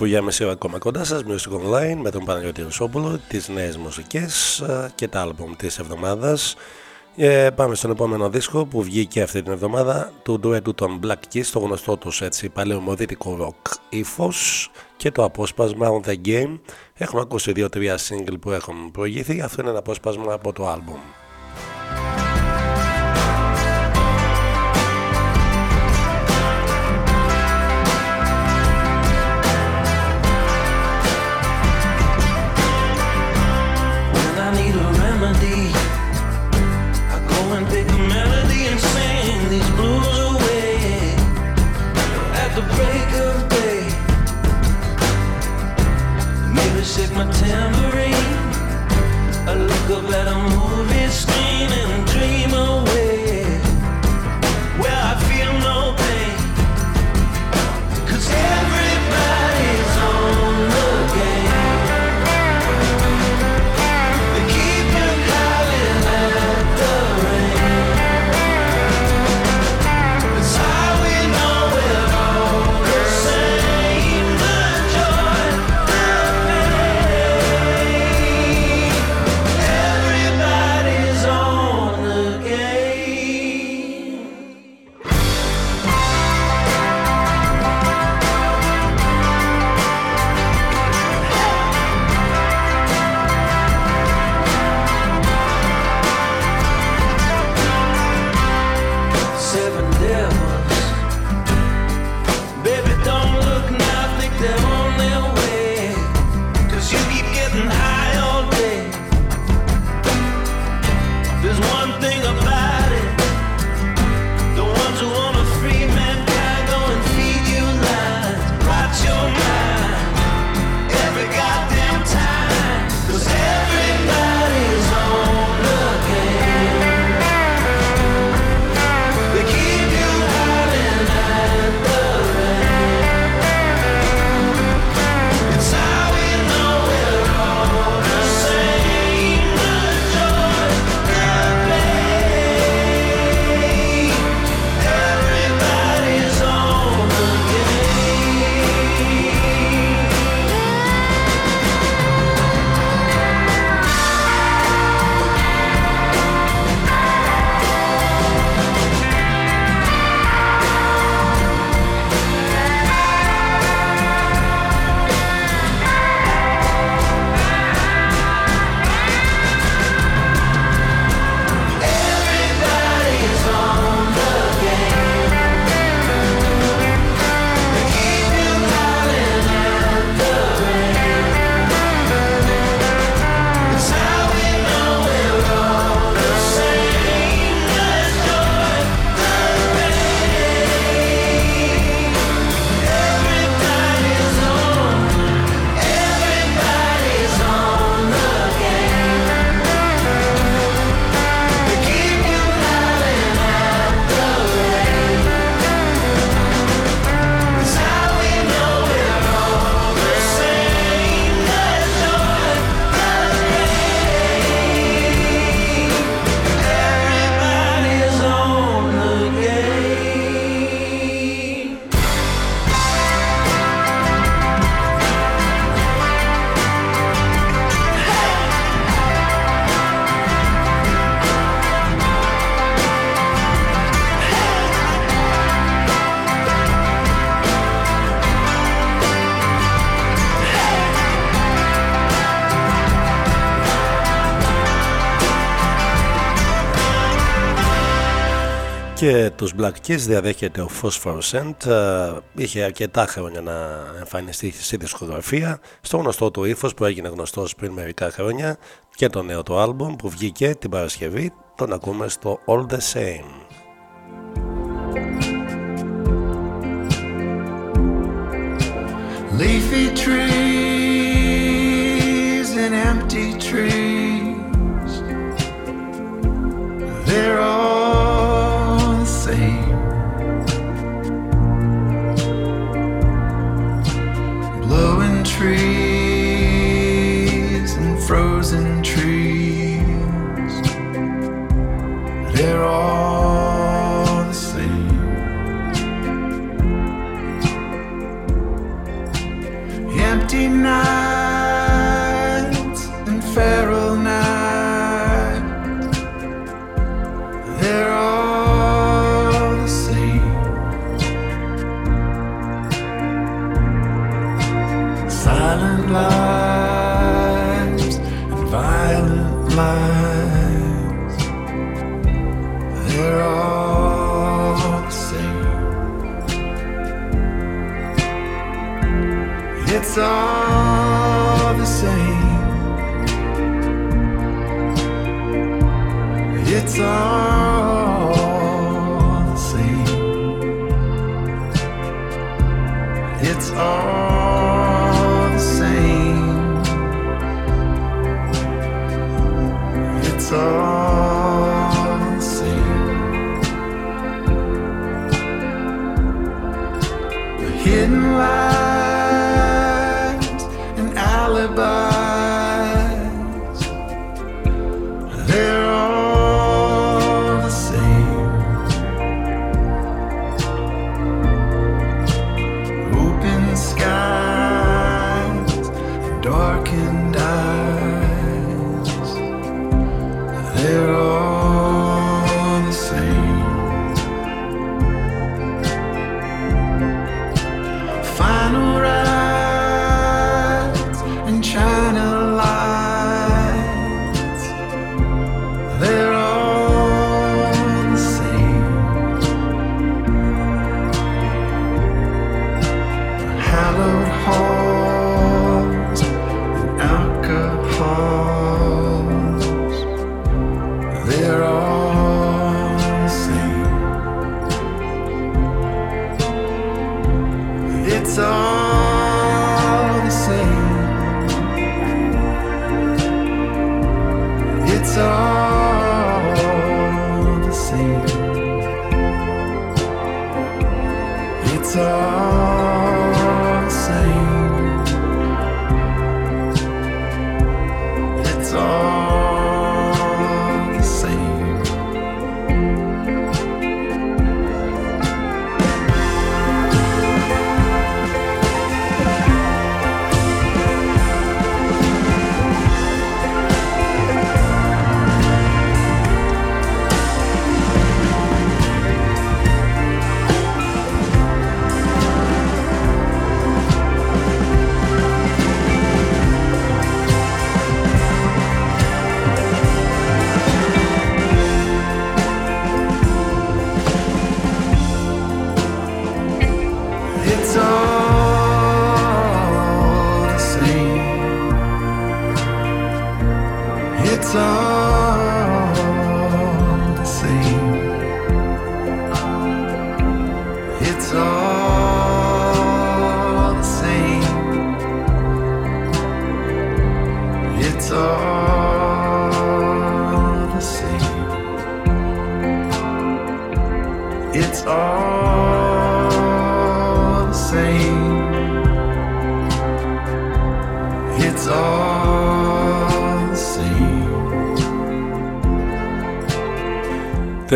Road. Περίπου για μισή ώρα ακόμα κοντά σας, Music Online με τον Παναγιώτη Ρουσόπουλο, τις νέες μουσικές ε, και τα άλμπομ της εβδομάδας. Ε, πάμε στον επόμενο δίσκο που βγήκε αυτή την εβδομάδα του ντουέτου των Black Keys, το γνωστό τους έτσι παλαιομοδίτικο rock ύφος και το απόσπασμα On The Game. Έχουμε ακούσει δύο-τρία single που έχουν προηγήθει, αυτό είναι ένα απόσπασμα από το άλμπομ. took my tambourine, a look of that I'm και τους Black Keys διαδέχεται ο Phosphorescent ε, είχε αρκετά χρόνια να εμφανιστεί στη δισκογραφία στο γνωστό του ύφος που έγινε γνωστός πριν μερικά χρόνια και το νέο του άλμπομ που βγήκε την Παρασκευή τον ακούμε στο All The Same. Leafy trees and empty trees They're all hidden light.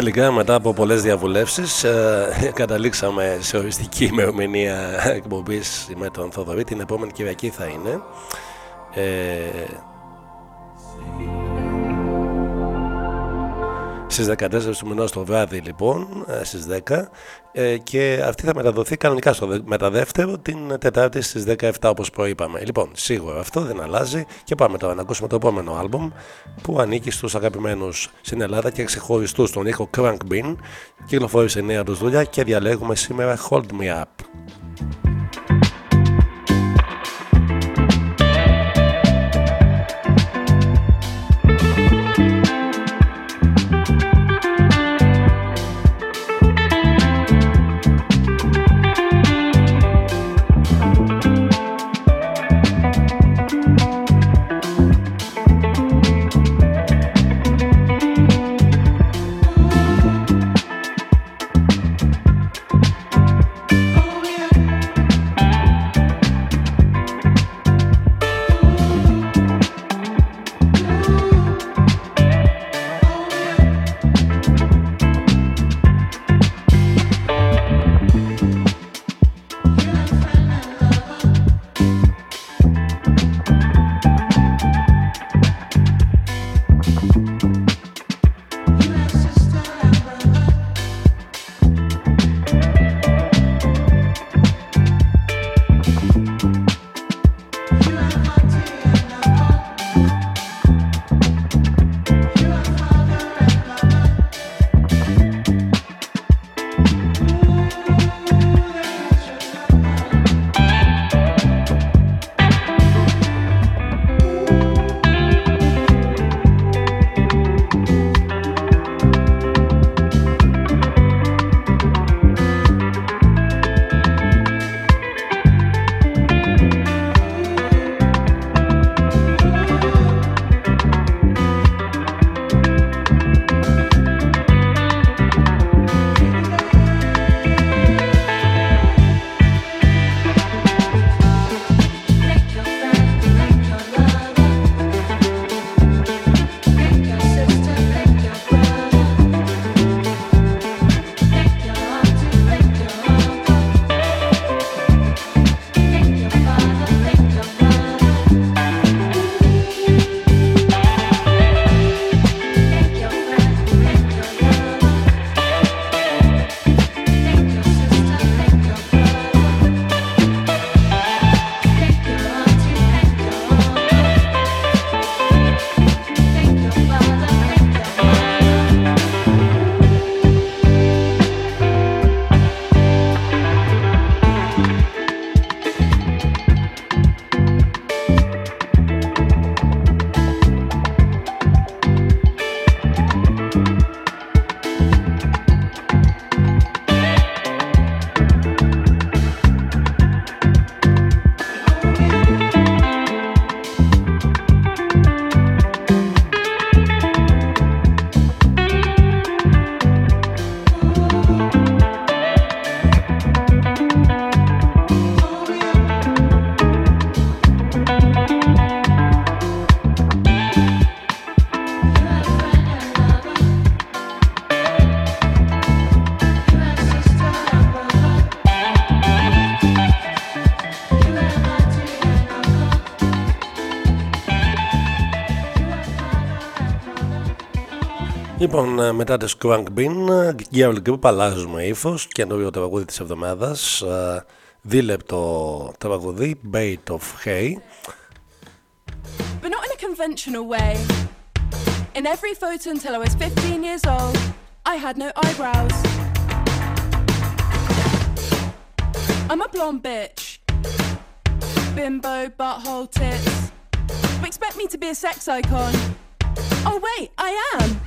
Τελικά μετά από πολλές διαβουλεύσεις ε, καταλήξαμε σε οριστική ημερομηνία εκπομπής με τον Θοδωρή. Την επόμενη Κυριακή θα είναι. Ε, στις 14 του μηνός το βράδυ λοιπόν ε, στις 10 ε, και αυτή θα μεταδοθεί κανονικά στο δε- μεταδεύτερο την Τετάρτη στις 17 όπως προείπαμε. Λοιπόν, σίγουρα αυτό δεν αλλάζει και πάμε τώρα να ακούσουμε το επόμενο άλμπομ που ανήκει στους αγαπημένους στην Ελλάδα και ξεχωριστούς τον ήχο Crank Bean κυκλοφόρησε νέα τους δουλειά και διαλέγουμε σήμερα Hold Me Up. Λοιπόν, ε, μετά το Skrank Bean, ε, Girl Group αλλάζουμε ύφο. Καινούριο τραγούδι τη εβδομάδα. Δίλεπτο τραγούδι, Bait of Hay. but not in a conventional way. In every photo until I was 15 years old, I had no eyebrows. I'm a blonde bitch. Bimbo, butthole, tits. You expect me to be a sex icon? Oh, wait, I am.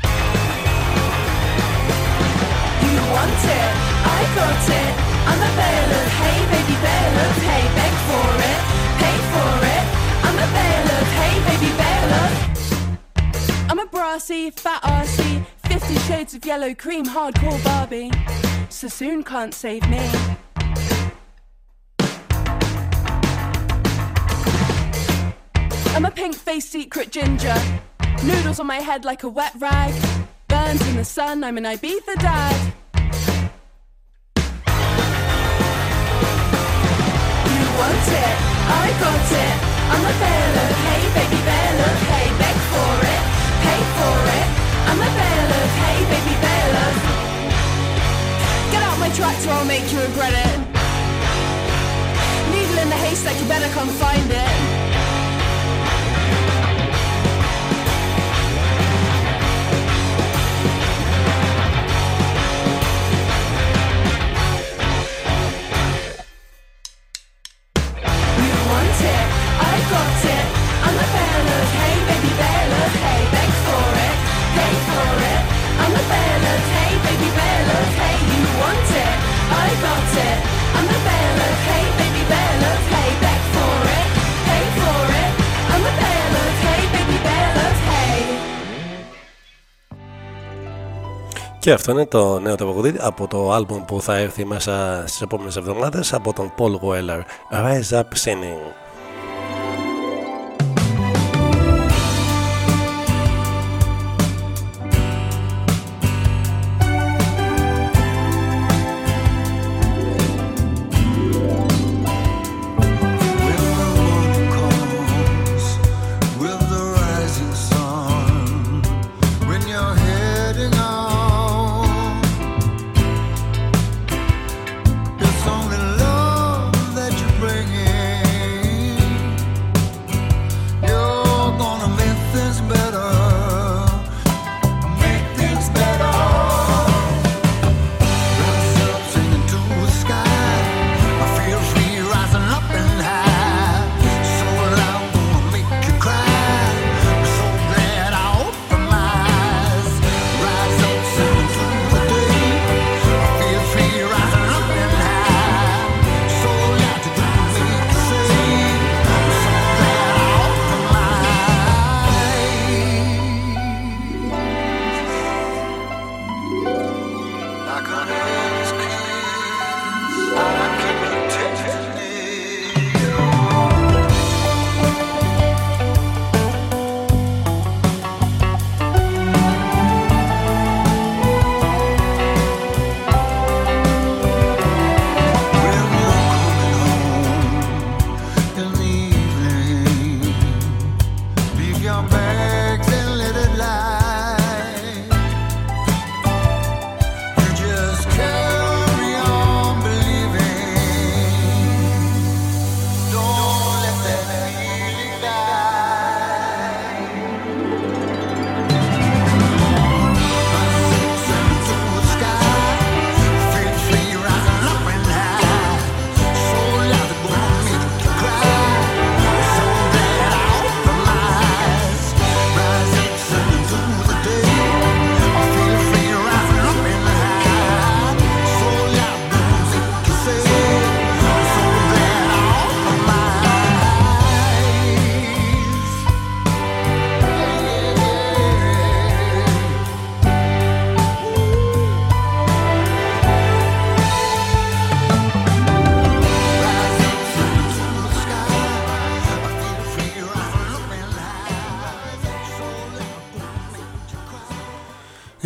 Want it, I got it. I'm a bailiff, hey baby bailiff, hey beg for it, pay for it. I'm a bailiff, hey baby bailiff. I'm a brassy, fat arsey, fifty shades of yellow cream, hardcore Barbie. Sassoon can't save me. I'm a pink faced secret ginger. Noodles on my head like a wet rag. Burns in the sun, I'm an Ibiza dad. Want it, I got it. I'm a bailiff, hey baby bailiff, hey beg for it, pay for it. I'm a bailiff, hey baby bailiff. Get out my tractor, I'll make you regret it. Needle in the haystack, you better come find it. Και αυτό είναι το νέο τραγουδί από το άλμπουμ που θα έρθει μέσα στις επόμενες εβδομάδες από τον Paul Weller, Rise Up Singing.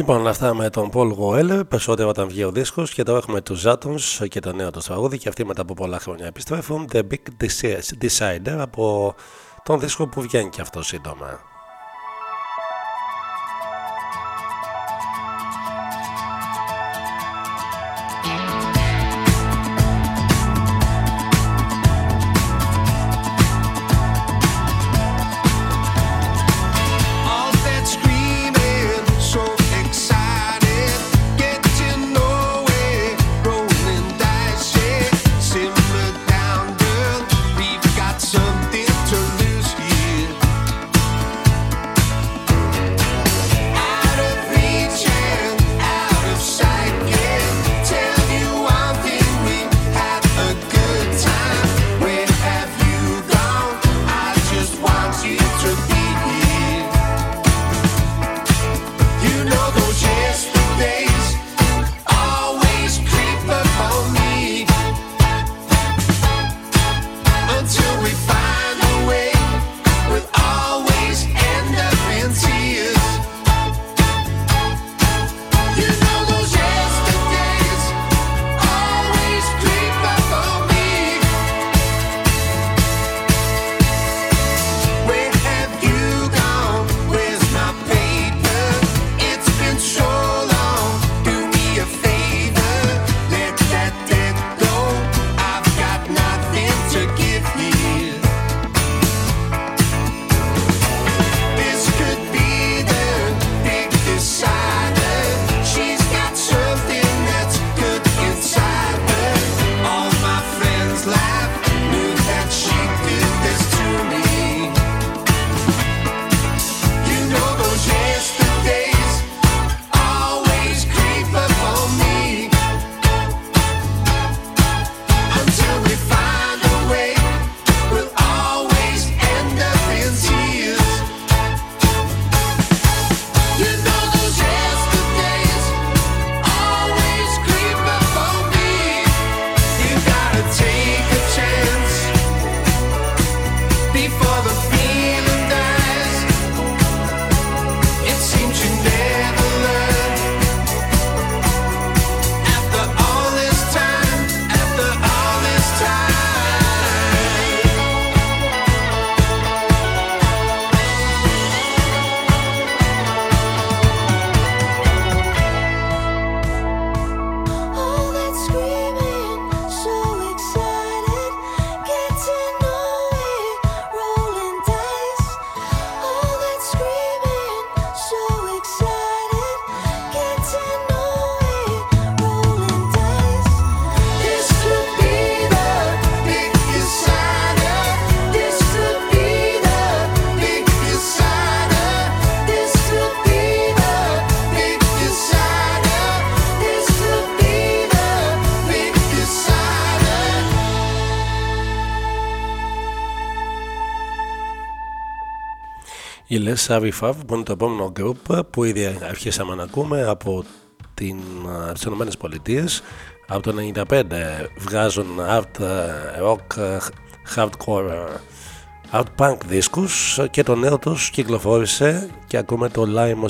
Λοιπόν, αυτά με τον Paul Weller, περισσότερο όταν βγει ο δίσκος. Και τώρα έχουμε τους Atoms και το νέο τους τραγούδι. Και αυτοί μετά από πολλά χρόνια επιστρέφουν. The Big Decider από τον δίσκο που βγαίνει και αυτό σύντομα. Η Λες Avifav που είναι το επόμενο group που ήδη αρχίσαμε να ακούμε από την, τις Ηνωμένες Πολιτείες. Από το 1995 βγάζουν art ε, rock, ε, hardcore, ε, art punk δίσκους και το νέο τους κυκλοφόρησε και ακούμε το Lime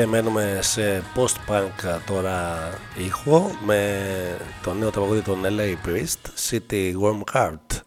και μένουμε σε post-punk τώρα ήχο με το νέο τραγούδι των LA Priest, City Warm Heart.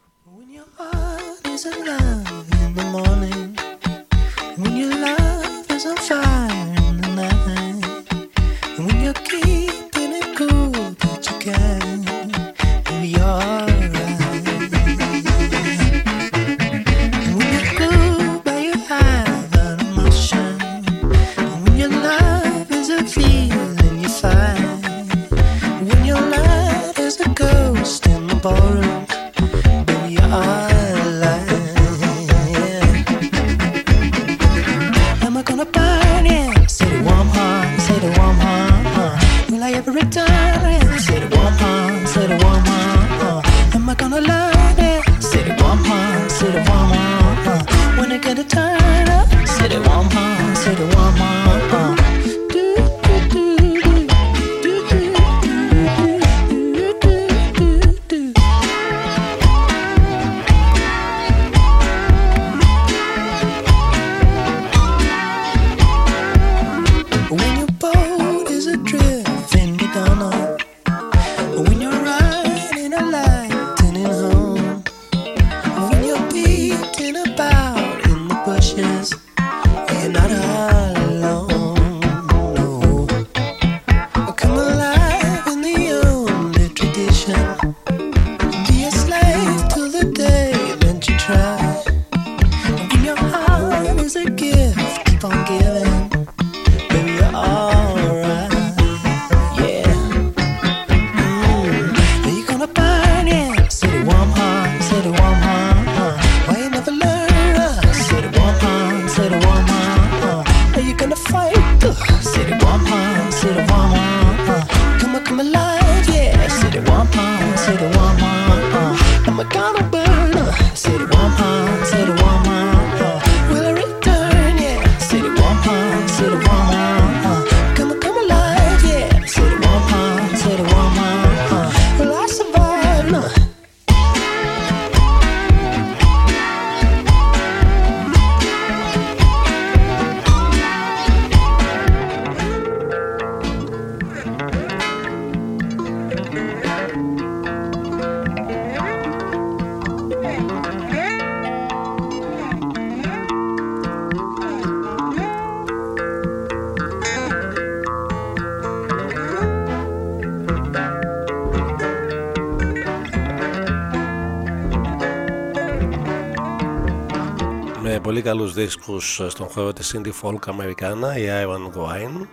Δίσκους στον χώρο της Indie Folk Αμερικάνα, η Iron Wine.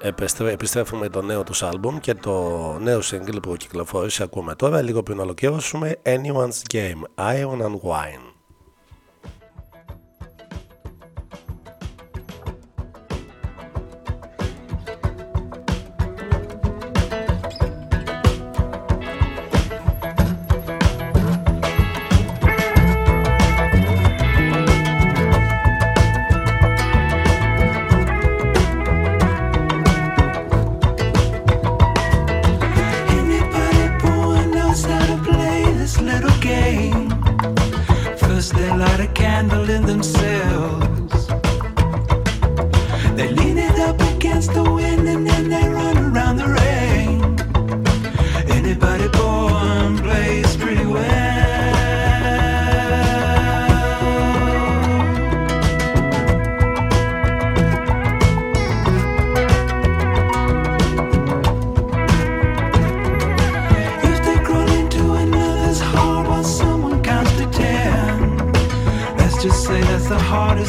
Επιστρέ- Επιστρέφουμε το νέο τους άλμπουμ και το νέο single που κυκλοφόρησε ακούμε τώρα λίγο πριν ολοκληρώσουμε Anyone's Game, Iron and Wine.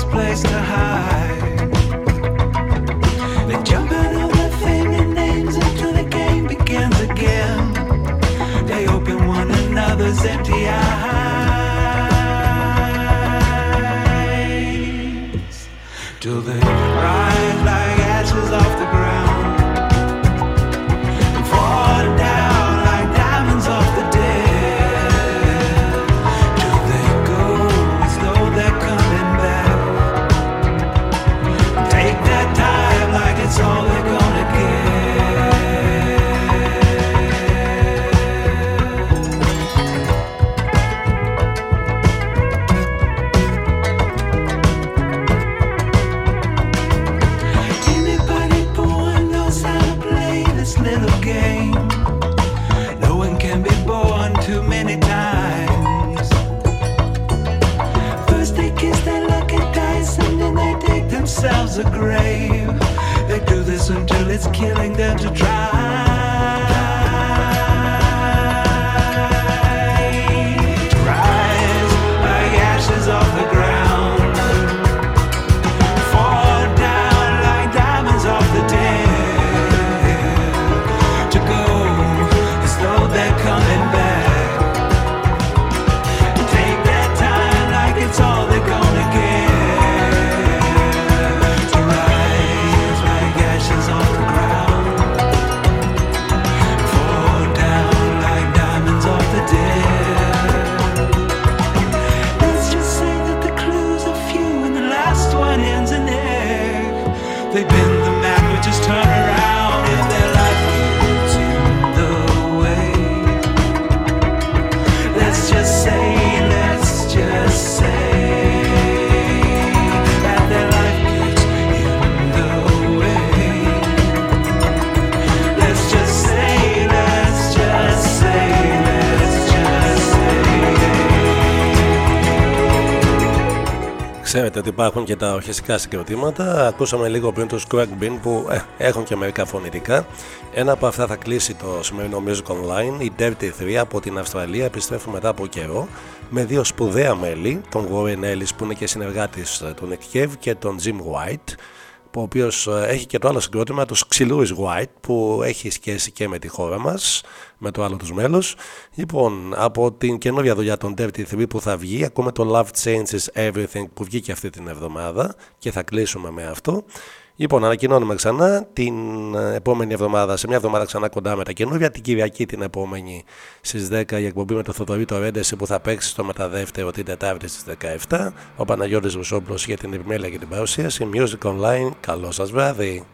Place to hide. Υπάρχουν και τα ορχιστικά συγκροτήματα. Ακούσαμε λίγο πριν τους Crack Bean που ε, έχουν και μερικά φωνητικά. Ένα από αυτά θα κλείσει το σημερινό Music Online. Η Dirty 3 από την Αυστραλία επιστρέφουν μετά από καιρό με δύο σπουδαία μέλη, τον Warren Ellis που είναι και συνεργάτης ε, του Nick Cave και τον Jim White ο οποίος έχει και το άλλο συγκρότημα, τους Ξυλούι White, που έχει σχέση και με τη χώρα μας, με το άλλο τους μέλος. Λοιπόν, από την καινούργια δουλειά των Dirty 3 που θα βγει, ακούμε το Love Changes Everything που βγήκε αυτή την εβδομάδα και θα κλείσουμε με αυτό. Λοιπόν, ανακοινώνουμε ξανά την ε, επόμενη εβδομάδα, σε μια εβδομάδα ξανά κοντά με τα καινούργια. Την Κυριακή την επόμενη στις 10 η εκπομπή με το Θοδωρή το Ρέντεση που θα παίξει στο μεταδεύτερο την Τετάρτη στις 17. Ο Παναγιώτης Βουσόπουλος για την επιμέλεια και την παρουσίαση. Music Online. Καλό σας βράδυ.